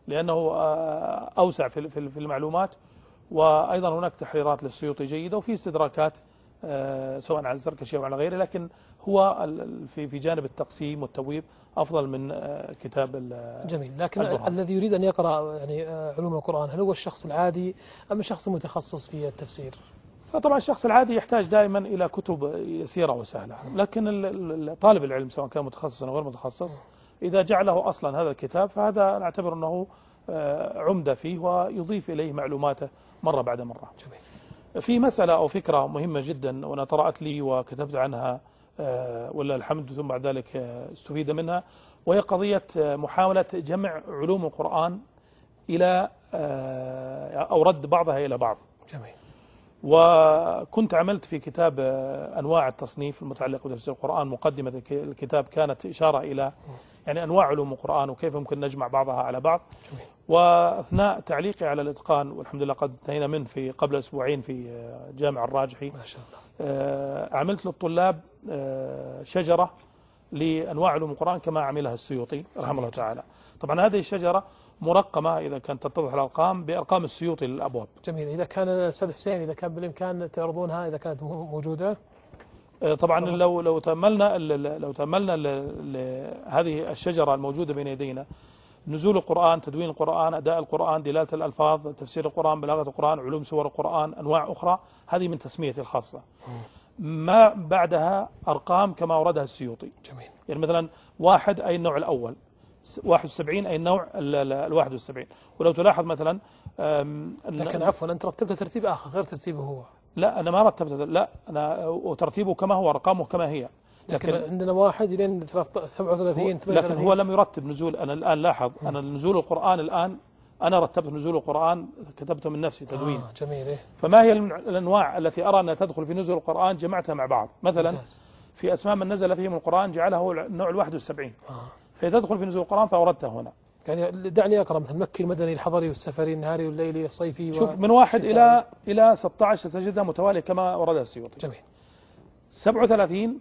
لأنه آه، أوسع في المعلومات وأيضا هناك تحريرات للسيوطي جيدة وفي إستدراكات آه، سواء على الزركشي أو على غيره لكن هو في في جانب التقسيم والتبويب أفضل من آه، كتاب جميل لكن البرهان. الذي يريد أن يقرأ يعني علوم القرآن هل هو الشخص العادي أم الشخص المتخصص في التفسير طبعا الشخص العادي يحتاج دائما إلى كتب يسيرة وسهلة، لكن ال- ال- طالب العلم سواء كان متخصصا أو غير متخصص إذا جعله أصلا هذا الكتاب فهذا نعتبر أنه آه، عمدة فيه ويضيف إليه معلوماته مرة بعد مرة. جميل. في مسألة أو فكرة مهمة جدا وأنا طرأت لي وكتبت عنها آه، ولله الحمد ثم بعد ذلك آه، استفيد منها وهي قضية آه، محاولة جمع علوم القرآن إلى آه، أو رد بعضها إلى بعض. جميل وكنت عملت في كتاب أنواع التصنيف المتعلق بتفسير القرآن مقدمة الك- الكتاب كانت إشارة إلى يعني أنواع علوم القرآن وكيف يمكن نجمع بعضها على بعض. وأثناء تعليقي على الإتقان والحمد لله قد انتهينا منه في قبل أسبوعين في جامع الراجحي ما شاء الله. آه، عملت للطلاب آه، شجرة لأنواع علوم القرآن كما عملها السيوطي رحمه الله تعالى. طبعا هذه الشجرة مرقمة إذا كانت تتضح الأرقام بأرقام السيوطي للأبواب. جميل. إذا كان الأستاذ حسين إذا كان بالإمكان تعرضونها إذا كانت مو- موجودة. طبعا تفضل. لو لو ال- لو ل- هذه الشجرة الموجودة بين يدينا نزول القرآن تدوين القرآن أداء القرآن دلالة الألفاظ تفسير القرآن بلاغة القرآن علوم سور القرآن أنواع أخرى هذه من تسميتي الخاصة. ما بعدها أرقام كما أوردها السيوطي. جميل. يعني مثلا واحد أي النوع الأول؟ س- 71 أي النوع ال ال- ال 71 ولو تلاحظ مثلا لكن عفوا أنت رتبت ترتيب آخر غير ترتيبه هو. لا أنا ما رتبت لا أنا وترتيبه كما هو أرقامه كما هي لكن عندنا واحد لين 37 هو لكن هو لم يرتب نزول أنا الآن لاحظ أنا نزول القرآن الآن أنا رتبت نزول القرآن كتبته من نفسي تدوين آه جميل إيه؟ فما هي الأنواع التي أرى أنها تدخل في نزول القرآن جمعتها مع بعض مثلا ممتاز. في أسماء من نزل فيهم القرآن جعله هو النوع الواحد والسبعين آه. فهي تدخل في نزول القرآن فأوردتها هنا يعني دعني أقرأ مثلا المكي المدني الحضري والسفري النهاري والليلي الصيفي شوف. من واحد إلى إلى 16 تجدها متوالية كما وردها السيوطي جميل 37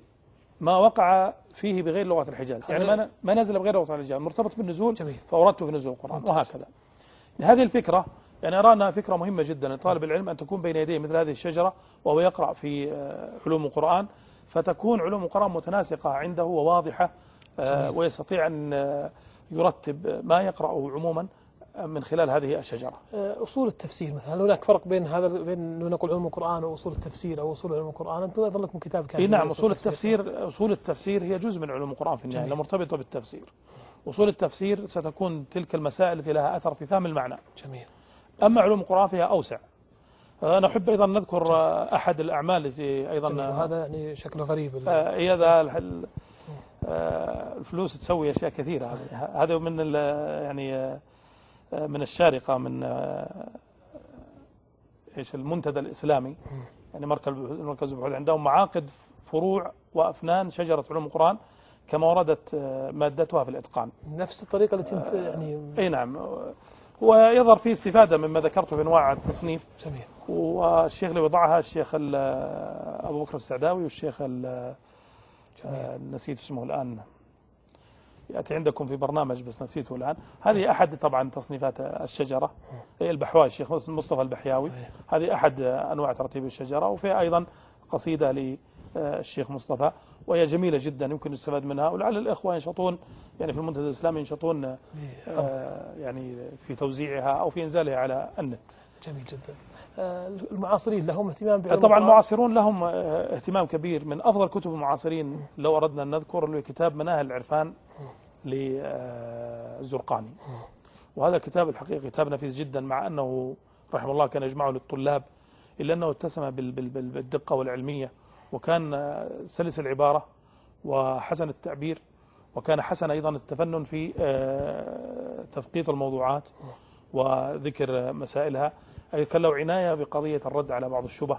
ما وقع فيه بغير لغة الحجاز يعني ما ما نزل بغير لغة الحجاز مرتبط بالنزول جميل. فأوردته في نزول القرآن. وهكذا هذه الفكرة يعني أرى أنها فكرة مهمة جدا لطالب العلم أن تكون بين يديه مثل هذه الشجرة وهو يقرأ في آه، علوم القرآن فتكون علوم القرآن متناسقة عنده وواضحة آه، جميل. ويستطيع أن آه، يرتب ما يقرأه عموما من خلال هذه الشجرة. آه، أصول التفسير مثلا هل هناك فرق بين هذا بين نقول علوم القرآن وأصول التفسير أو أصول علوم القرآن؟ أنتم أيضا لكم كتاب كامل اي نعم أصول التفسير. أصول التفسير هي جزء من علوم القرآن في النهاية جميل. مرتبطة بالتفسير. أصول التفسير ستكون تلك المسائل التي لها أثر في فهم المعنى. جميل. أما علوم القرآن فيها أوسع. أنا احب أيضا نذكر آه، أحد الأعمال التي. آه، وهذا يعني شكله غريب. ال- الفلوس تسوي أشياء كثيرة. هذه هذا من يعني آه، آه، من الشارقة من آه، إيش المنتدى الإسلامي. يعني مركز مركز البحوث عندهم معاقد فروع وأفنان شجرة علوم القرآن كما وردت آه، مادتها في الإتقان. نفس الطريقة التي يعني إي نعم. ويظهر فيه استفادة مما ذكرته في أنواع التصنيف. جميل. والشيخ اللي وضعها الشيخ ال- أبو بكر السعداوي والشيخ ال- آه، نسيت اسمه الآن. يأتي عندكم في برنامج بس نسيته الآن. هذه أحد طبعا تصنيفات الشجرة. البحواي الشيخ مصطفى البحياوي. هذه أحد أنواع ترتيب الشجرة وفي أيضا قصيدة للشيخ مصطفى. وهي جميلة جدا يمكن يستفاد منها. ولعل الإخوة ينشطون يعني في المنتدى الإسلامي ينشطون آه، يعني في توزيعها أو في إنزالها على النت. جميل جدا. آه، المعاصرين لهم اهتمام بعلوم طبعا؟ المعاصرون لهم آه، اهتمام كبير. من أفضل كتب المعاصرين لو أردنا أن نذكر اللي هو كتاب مناهل العرفان للزرقاني وهذا الكتاب الحقيقة كتاب نفيس جدا مع أنه رحمه الله كان يجمعه للطلاب إلا أنه اتسم بال- بال- بال- بالدقة والعلمية وكان آه، سلس العبارة وحسن التعبير وكان حسن أيضا التفنن في آه، تفقيط الموضوعات وذكر مسائلها. له عناية بقضية الرد على بعض الشبه.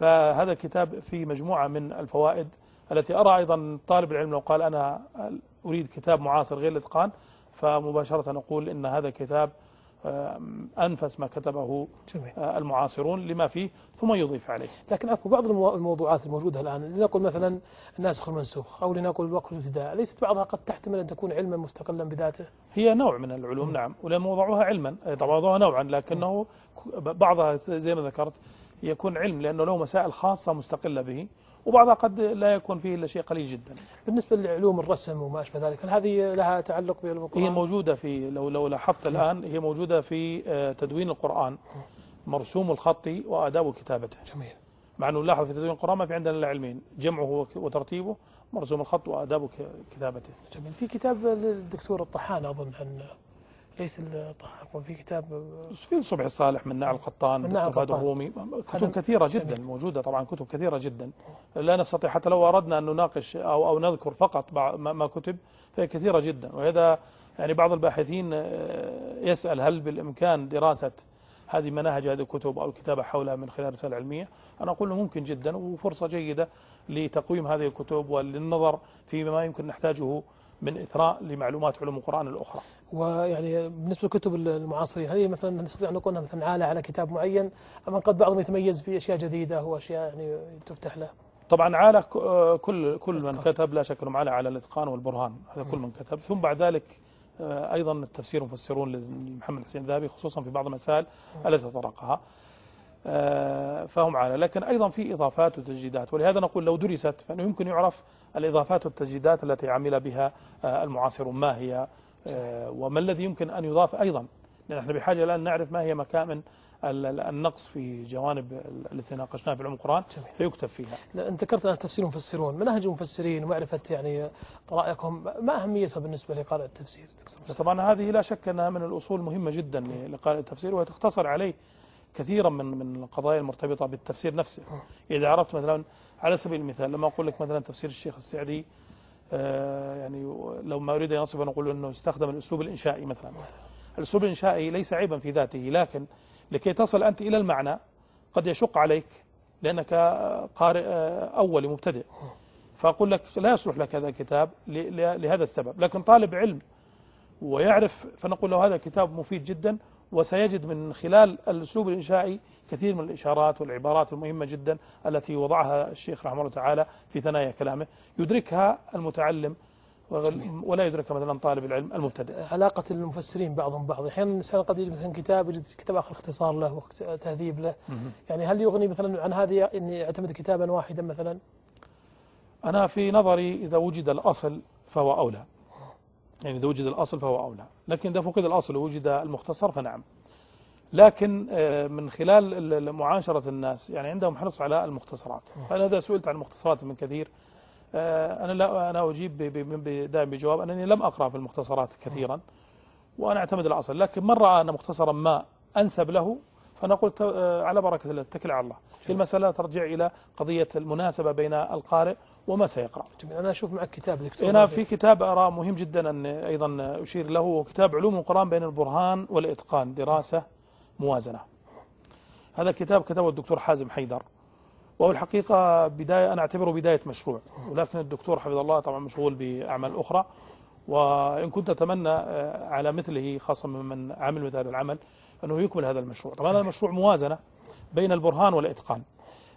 فهذا الكتاب فيه مجموعة من الفوائد التي أرى أيضا طالب العلم لو قال أنا أريد كتاب معاصر غير الإتقان فمباشرة نقول إن هذا كتاب آه، أنفس ما كتبه جميل. آه، المعاصرون لما فيه ثم يضيف عليه. لكن عفوا بعض المو- الموضوعات الموجودة الآن لنقل مثلا الناسخ والمنسوخ أو لنقل الوقف الابتداء ليست بعضها قد تحتمل أن تكون علما مستقلا بذاته؟ هي نوع من العلوم نعم ولما وضعوها علما. طبعا وضعوها نوعا لكنه بعضها زي ما ذكرت يكون علم لأنه له مسائل خاصة مستقلة به وبعضها قد لا يكون فيه إلا شيء قليل جدا. بالنسبة لعلوم الرسم وما أشبه ذلك هل هذه لها تعلق بعلوم القرآن؟ هي موجودة في لو لو لاحظت الآن هي موجودة في آه، تدوين القرآن مرسوم الخط وآداب كتابته. جميل. مع أنه نلاحظ في تدوين القرآن ما في عندنا إلا علمين جمعه وترتيبه مرسوم الخط وآداب كتابته. جميل. في كتاب للدكتور الطحان أظن عن ليس عفوا في كتاب في صبحي الصالح من نعل القطان من نعل القطان. الرومي كتب كثيرة جدا جميل. موجودة طبعا كتب كثيرة جدا لا نستطيع حتى لو أردنا أن نناقش أو أو نذكر فقط ما كتب فهي كثيرة جدا وهذا يعني بعض الباحثين آه، يسأل هل بالإمكان دراسة هذه مناهج هذه الكتب أو الكتابة حولها من خلال رسالة علمية أنا أقول أنه ممكن جدا وفرصة جيدة لتقويم هذه الكتب وللنظر فيما يمكن نحتاجه من إثراء لمعلومات علوم القرآن الأخرى. ويعني بالنسبة لكتب المعاصرين هل هي مثلا نستطيع أن نقول أنها مثلا عالة على كتاب معين؟ أم قد بعضهم يتميز بأشياء جديدة وأشياء يعني تفتح له؟ طبعا عالة كل كل من كتب لا شك انه عالة على الإتقان والبرهان هذا كل من كتب. ثم بعد ذلك آه، أيضا التفسير مفسرون لمحمد حسين الذهبي خصوصا في بعض المسائل التي تطرقها. فهم عالة لكن أيضا في إضافات وتجديدات. ولهذا نقول لو درست فإنه يمكن يعرف الإضافات والتجديدات التي عمل بها آه، المعاصرون ما هي؟ آه، وما الذي يمكن أن يضاف أيضا؟ لأن إحنا بحاجة الآن نعرف ما هي مكامن ال- ال- النقص في جوانب ال- التي ناقشناها في علوم القرآن. فيكتب فيها. أنت ذكرت الان تفسير المفسرون منهج المفسرين ومعرفه يعني طرائقهم ما أهميتها بالنسبة لقارئ التفسير؟ دكتور طبعا هذه لا شك أنها من الأصول المهمة جدا لقارئ التفسير وتختصر عليه كثيرا من من القضايا المرتبطة بالتفسير نفسه. إذا عرفت مثلا على سبيل المثال لما أقول لك مثلا تفسير الشيخ السعدي آه، يعني لو ما أريد أن أصف نقول أنه استخدم الأسلوب الإنشائي مثلا. الأسلوب الإنشائي ليس عيبا في ذاته لكن لكي تصل أنت إلى المعنى قد يشق عليك لأنك قارئ آه، أولي مبتدئ. فأقول لك لا يصلح لك هذا الكتاب لهذا السبب. لكن طالب علم ويعرف فنقول له هذا كتاب مفيد جدا وسيجد من خلال الأسلوب الإنشائي كثير من الإشارات والعبارات المهمة جدا التي وضعها الشيخ رحمه الله تعالى في ثنايا كلامه. يدركها المتعلم ولا يدركها مثلا طالب العلم المبتدئ. علاقة المفسرين بعضهم بعض. أحيانا الإنسان قد يجد مثلا كتاب يجد كتاب آخر اختصار له وتهذيب له. يعني هل يغني مثلا عن هذه أني يعتمد كتابا واحدا مثلا؟ أنا في نظري إذا وجد الأصل فهو أولى. يعني إذا وجد الأصل فهو أولى. لكن إذا فقد الأصل ووجد المختصر فنعم. لكن آه، من خلال ال- ال- معاشرة الناس يعني عندهم حرص على المختصرات. فأنا إذا سئلت عن المختصرات من كثير آه، أنا لا أنا أجيب دائما بجواب أنني لم أقرأ في المختصرات كثيرا وأنا أعتمد الأصل. لكن من رأى أن مختصرا ما أنسب له فنقول آه، على بركة الله اتكل على الله. المسألة ترجع إلى قضية المناسبة بين القارئ وما سيقرأ. جميل. أنا أشوف معك كتاب دكتور هنا في كتاب أرى مهم جدا أن أيضا أشير له هو كتاب علوم القرآن بين البرهان والإتقان دراسة موازنة. هذا كتاب كتبه الدكتور حازم حيدر وهو الحقيقة بداية أنا أعتبره بداية مشروع. ولكن الدكتور حفظه الله طبعا مشغول بأعمال أخرى. وإن كنت أتمنى آه، على مثله خاصة من عامل مثل هذا العمل أنه يكمل هذا المشروع. طبعا هذا المشروع موازنة بين البرهان والإتقان.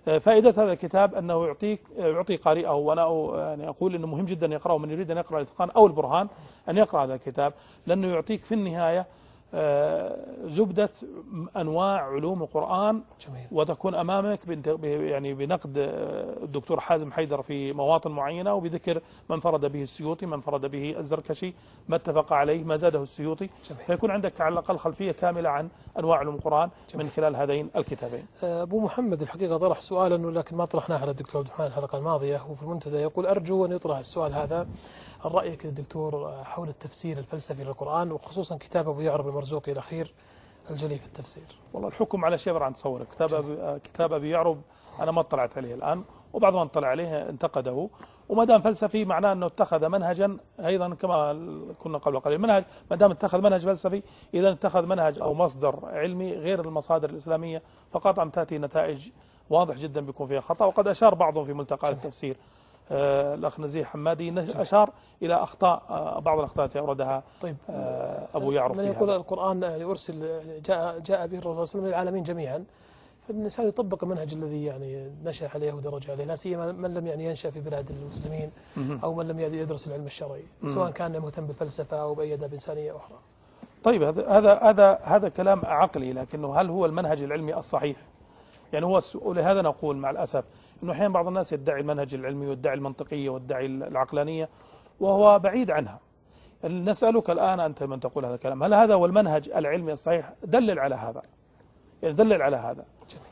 آه، فائدة هذا الكتاب أنه يعطيك آه، يعطي قارئه وأنا يعني أقول أنه مهم جدا يقرأه من يريد أن يقرأ الإتقان أو البرهان أن يقرأ هذا الكتاب لأنه يعطيك في النهاية زبدة أنواع علوم القرآن جميل. وتكون أمامك يعني بنقد آه، الدكتور حازم حيدر في مواطن معينة وبذكر من فرد به السيوطي من فرد به الزركشي ما اتفق عليه ما زاده السيوطي. فيكون عندك على الأقل خلفية كاملة عن أنواع علوم القرآن من خلال هذين الكتابين. أبو محمد الحقيقة طرح سؤالا ولكن ما طرحناه على الدكتور عبد الرحمن الحلقة الماضية وفي المنتدى يقول أرجو أن يطرح السؤال هذا. رأيك يا دكتور حول التفسير الفلسفي للقرآن وخصوصا كتاب أبو يعرب المرزوقي الأخير الجلي في التفسير. والله الحكم على شيء عن تصورك كتاب أبي, كتاب أبي يعرب أنا ما اطلعت عليه الآن وبعض من اطلع عليه انتقده. وما دام فلسفي معناه أنه اتخذ منهجا أيضا كما كنا قبل قليل منهج ما دام اتخذ منهج فلسفي إذا اتخذ منهج أو مصدر علمي غير المصادر الإسلامية فقطعا تأتي نتائج واضح جدا بيكون فيها خطأ. وقد أشار بعضهم في ملتقى التفسير الأخ نزيه حمادي نج- أشار إلى أخطاء آه بعض الأخطاء التي أوردها طيب آه أبو يعرف من يقول. القرآن أرسل جاء جاء به الرسول صلى الله عليه وسلم للعالمين جميعا فالإنسان يطبق المنهج الذي يعني نشأ عليه ودرج عليه لا سيما من لم يعني ينشأ في بلاد المسلمين. أو من لم يدرس العلم الشرعي سواء كان مهتم بالفلسفة أو بأي أداة إنسانية أخرى طيب هذا هذا هذا هذا كلام عقلي لكنه هل هو المنهج العلمي الصحيح؟ يعني هو ولهذا نقول مع الأسف إنه أحيانا بعض الناس يدعي المنهج العلمي ويدعي المنطقيه ويدعي العقلانية وهو بعيد عنها. نسألك الآن أنت من تقول هذا الكلام، هل هذا هو المنهج العلمي الصحيح؟ دلل على هذا. يعني دلل على هذا.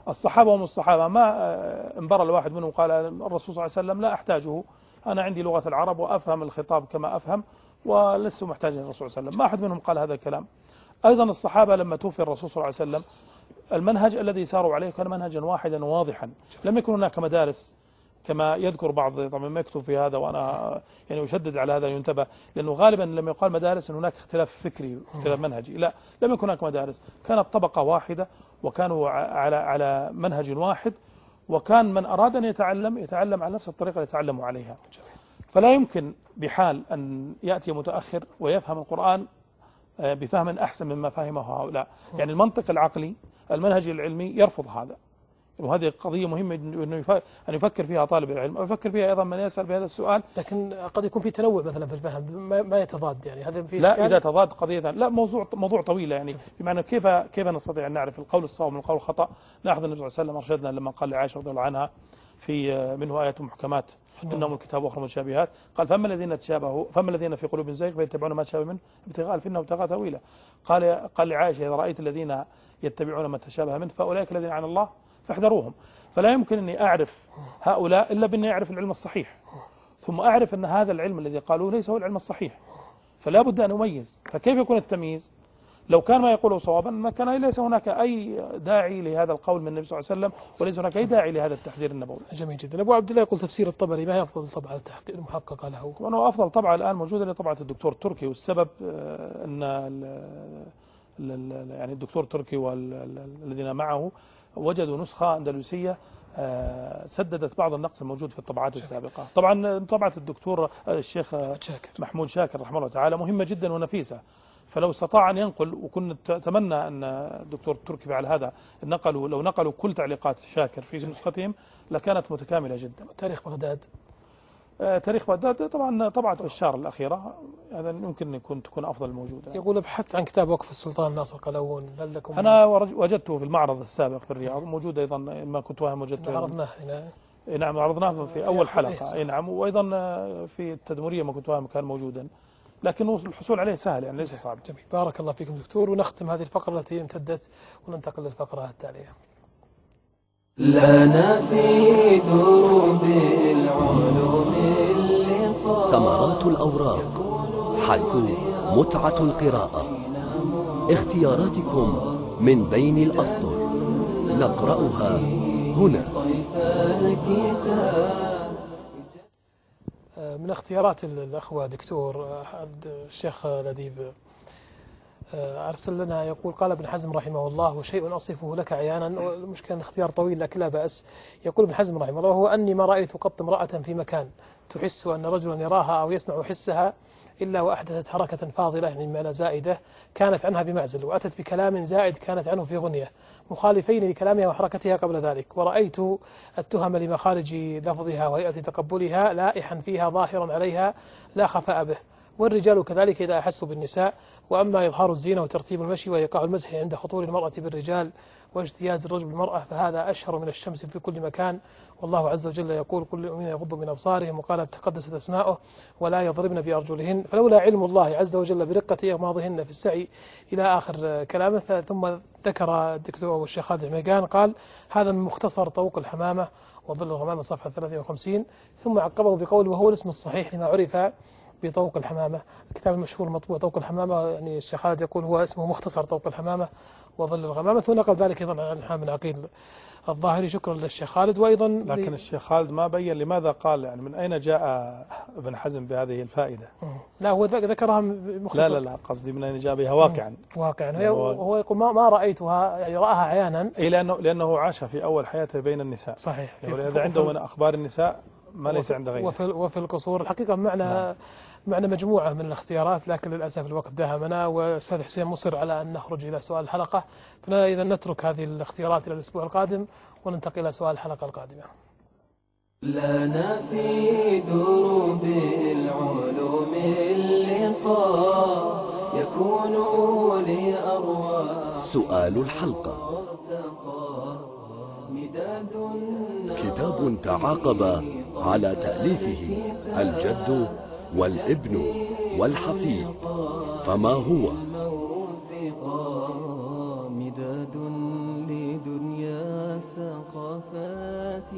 الصحابة وهم الصحابة ما آه، انبر الواحد منهم قال الرسول صلى الله عليه وسلم لا أحتاجه أنا عندي لغة العرب وأفهم الخطاب كما أفهم ولست محتاجا للرسول صلى الله عليه وسلم، ما أحد منهم قال هذا الكلام. أيضا الصحابة لما توفي الرسول صلى الله عليه وسلم المنهج الذي ساروا عليه كان منهجا واحدا واضحا. لم يكن هناك مدارس كما يذكر بعض طبعا ما يكتب في هذا وأنا يعني أشدد على هذا ينتبه لأنه غالبا لما يقال مدارس ان هناك اختلاف فكري اختلاف منهجي. لا لم يكن هناك مدارس. كانت طبقة واحدة وكانوا على على منهج واحد وكان من أراد أن يتعلم يتعلم على نفس الطريقة اللي يتعلموا عليها. فلا يمكن بحال أن يأتي متأخر ويفهم القرآن آه، بفهم أحسن مما فهمه هؤلاء. يعني المنطق العقلي المنهج العلمي يرفض هذا. وهذه قضية مهمة أن يفكر فيها طالب العلم أو يفكر فيها أيضا من يسأل بهذا السؤال. لكن قد يكون في تنوع مثلا في الفهم ما, يتضاد يعني. هذا في لا؟ إذا تضاد قضية لا موضوع موضوع طويل يعني. بمعنى كيف كيف نستطيع أن نعرف القول الصواب من القول الخطأ؟ لاحظ النبي صلى الله عليه وسلم أرشدنا لما قال لعائشة رضي الله عنها في آه، منه ايات محكمات. انهم الكتاب اخر متشابهات قال فأما الذين تشابهوا فأما الذين في قلوبهم زيغ فيتبعون ما تشابه منه ابتغاء الفتنة وابتغاء تأويله. قال قال لعائشة إذا رأيت الذين يتبعون ما تشابه منه فأولئك الذين عن الله فاحذروهم. فلا يمكن أني أعرف هؤلاء إلا بأني أعرف العلم الصحيح. ثم أعرف أن هذا العلم الذي قالوه ليس هو العلم الصحيح. فلا بد أن أميز. فكيف يكون التمييز؟ لو كان ما يقوله صوابا ما كان ليس هناك أي داعي لهذا القول من النبي صلى الله عليه وسلم وليس هناك أي داعي لهذا التحذير النبوي. جميل جدا. أبو عبد الله يقول تفسير الطبري ما هي أفضل طبعة التحقيق المحققة له؟ وأنه أفضل طبعة الآن موجودة لطبعة الدكتور التركي والسبب آه، أن يعني الدكتور التركي والذين معه وجدوا نسخة أندلسية آه، سددت بعض النقص الموجود في الطبعات السابقة. طبعا طبعة الدكتور آه، الشيخ آه، محمود شاكر رحمه الله تعالى مهمة جدا ونفيسة. فلو استطاع أن ينقل وكنت أتمنى أن الدكتور التركي فعل هذا نقلوا لو نقلوا كل تعليقات شاكر في نسختهم لكانت متكاملة جدا. تاريخ بغداد؟ آه، تاريخ بغداد طبعا طبعة بشار الأخيرة هذا يمكن أن يكون تكون أفضل موجودة. يقول ابحثت عن كتاب وقف السلطان ناصر قلاوون هل لكم أنا وجدته في المعرض السابق في الرياض موجود أيضا ما كنت واهم وجدته. عرضناه هنا. نعم عرضناه في في أول حلقة. نعم وأيضا في التدمرية ما كنت واهم كان موجودا. لكن الحصول عليه سهل يعني ليس صعب. جميل. بارك الله فيكم دكتور ونختم هذه الفقرة التي امتدت وننتقل للفقرة التالية. لنا في دروب العلوم اللقاء. ثمرات الأوراق حيث متعة القراءة. اختياراتكم من بين الأسطر. نقرأها هنا. من اختيارات ال- الأخوة دكتور آه، عبد الشيخ لديب آه، أرسل لنا يقول قال ابن حزم رحمه الله وشيء أصفه لك عيانا. المشكلة اختيار طويل لكن لا بأس يقول ابن حزم رحمه الله وهو أني ما رأيت قط امرأة في مكان. تحس أن رجلا يراها أو يسمع حسها إلا وأحدثت حركة فاضلة يعني بمعنى زائدة كانت عنها بمعزل وأتت بكلام زائد كانت عنه في غنية مخالفين لكلامها وحركتها قبل ذلك. ورأيت التهم لمخارج لفظها وهيئة تقبلها لائحا فيها ظاهرا عليها لا خفاء به. والرجال كذلك إذا أحسوا بالنساء وأما إظهار الزينة وترتيب المشي وإيقاع المزح عند خطور المرأة بالرجال واجتياز الرجل بالمرأة فهذا أشهر من الشمس في كل مكان. والله عز وجل يقول كل المؤمنين يغضوا من أبصارهم وقالت تقدست أسماؤه ولا يضربن بأرجلهن. فلولا علم الله عز وجل برقة إغماضهن في السعي إلى آخر كلامه. ثم ذكر الدكتور الشيخ خالد عميقان قال هذا من مختصر طوق الحمامة وظل الغمامة صفحة 53 ثم عقبه بقوله وهو الاسم الصحيح لما عرف بطوق الحمامة. الكتاب المشهور المطبوع طوق الحمامة يعني الشيخ خالد يقول هو اسمه مختصر طوق الحمامة وظل الغمامة ثم نقل ذلك أيضا عن حامد عقيل الظاهري. شكرا للشيخ خالد. وأيضا لكن الشيخ خالد ما بين لماذا قال يعني من أين جاء ابن حزم بهذه الفائدة؟ لا هو ذك- ذكرها مختصر. لا لا لا قصدي من أين جاء بها؟ واقعا. واقعا. يعني هو يقول ما, ما رأيتها يعني رآها عيانا. أي لأنه لأنه عاش في أول حياته بين النساء. صحيح. يعني ولهذا عنده من أخبار النساء ما ليس عند غيره. وفي, وفي القصور. الحقيقة معنا معنا مجموعة من الاختيارات لكن للأسف الوقت داهمنا والأستاذ حسين مصر على أن نخرج إلى سؤال الحلقة. فإذا نترك هذه الاختيارات إلى الأسبوع القادم وننتقل إلى سؤال الحلقة القادمة. لنا في دروب العلوم اللقاء يكون لأرواح سؤال الحلقة. كتاب تعاقب على تأليفه الجد والابن والحفيد فما هو؟ مداد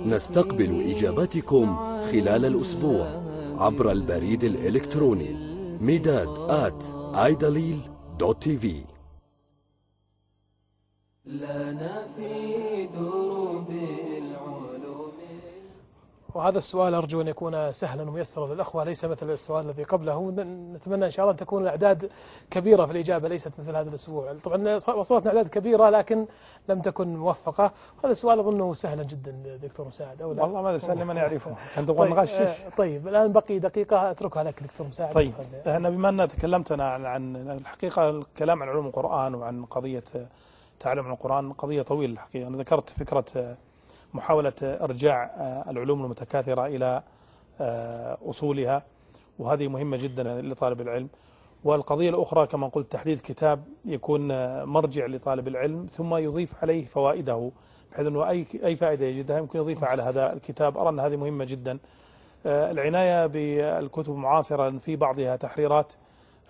نستقبل إجاباتكم خلال الأسبوع عبر البريد الإلكتروني ميداد at idalil.tv لنا في. دروب وهذا السؤال أرجو أن يكون سهلا وميسرا للأخوة ليس مثل السؤال الذي قبله. نتمنى إن شاء الله أن تكون الأعداد كبيرة في الإجابة ليست مثل هذا الأسبوع. طبعا وصلتنا أعداد كبيرة لكن لم تكن موفقة. هذا السؤال أظنه سهلا جدا دكتور مساعد أو لا؟ والله ما أدري لمن يعرفه. [LAUGHS] أنت تبغى طيب, نغشش آه، طيب الآن بقي دقيقة أتركها لك دكتور مساعد. طيب إحنا بما ان تكلمت أنا عن, عن الحقيقة الكلام عن علوم القرآن وعن قضيه تعلم عن القرآن قضية طويلة الحقيقة. أنا ذكرت فكره محاولة إرجاع العلوم المتكاثرة إلى أصولها وهذه مهمة جدا لطالب العلم. والقضية الأخرى كما قلت تحديد كتاب يكون مرجع لطالب العلم ثم يضيف عليه فوائده بحيث إنه أي أي فائدة يجدها يمكن يضيفها على هذا الكتاب. أرى أن هذه مهمة جدا. آه، العناية بالكتب المعاصرة في بعضها تحريرات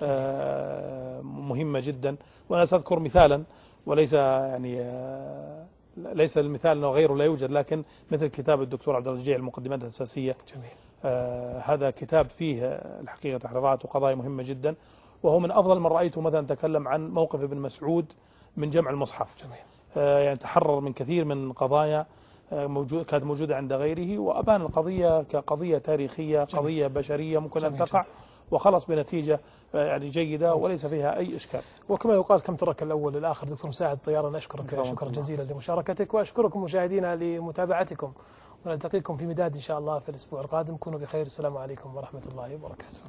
آه، مهمة جدا. وأنا سأذكر مثالا وليس يعني آه، ليس المثال أنه غيره لا يوجد لكن مثل كتاب الدكتور عبد الرجيع المقدمات الأساسية. جميل. آه هذا كتاب فيه الحقيقة تحريرات وقضايا مهمة جدا وهو من أفضل من رأيته مثلا تكلم عن موقف ابن مسعود من جمع المصحف. جميل. آه يعني تحرر من كثير من قضايا آه، موجود كانت موجودة عند غيره وأبان القضية كقضية تاريخية قضية بشرية ممكن أن جميل تقع. جدا. وخلص بنتيجة آه، يعني جيدة وليس فيها أي إشكال. وكما يقال كم ترك الأول للآخر. دكتور مساعد الطيار أنا أشكرك شكرا. جزيلا لمشاركتك وأشكركم مشاهدينا لمتابعتكم. ونلتقيكم في مداد إن شاء الله في الأسبوع القادم. كونوا بخير. السلام عليكم ورحمة الله وبركاته.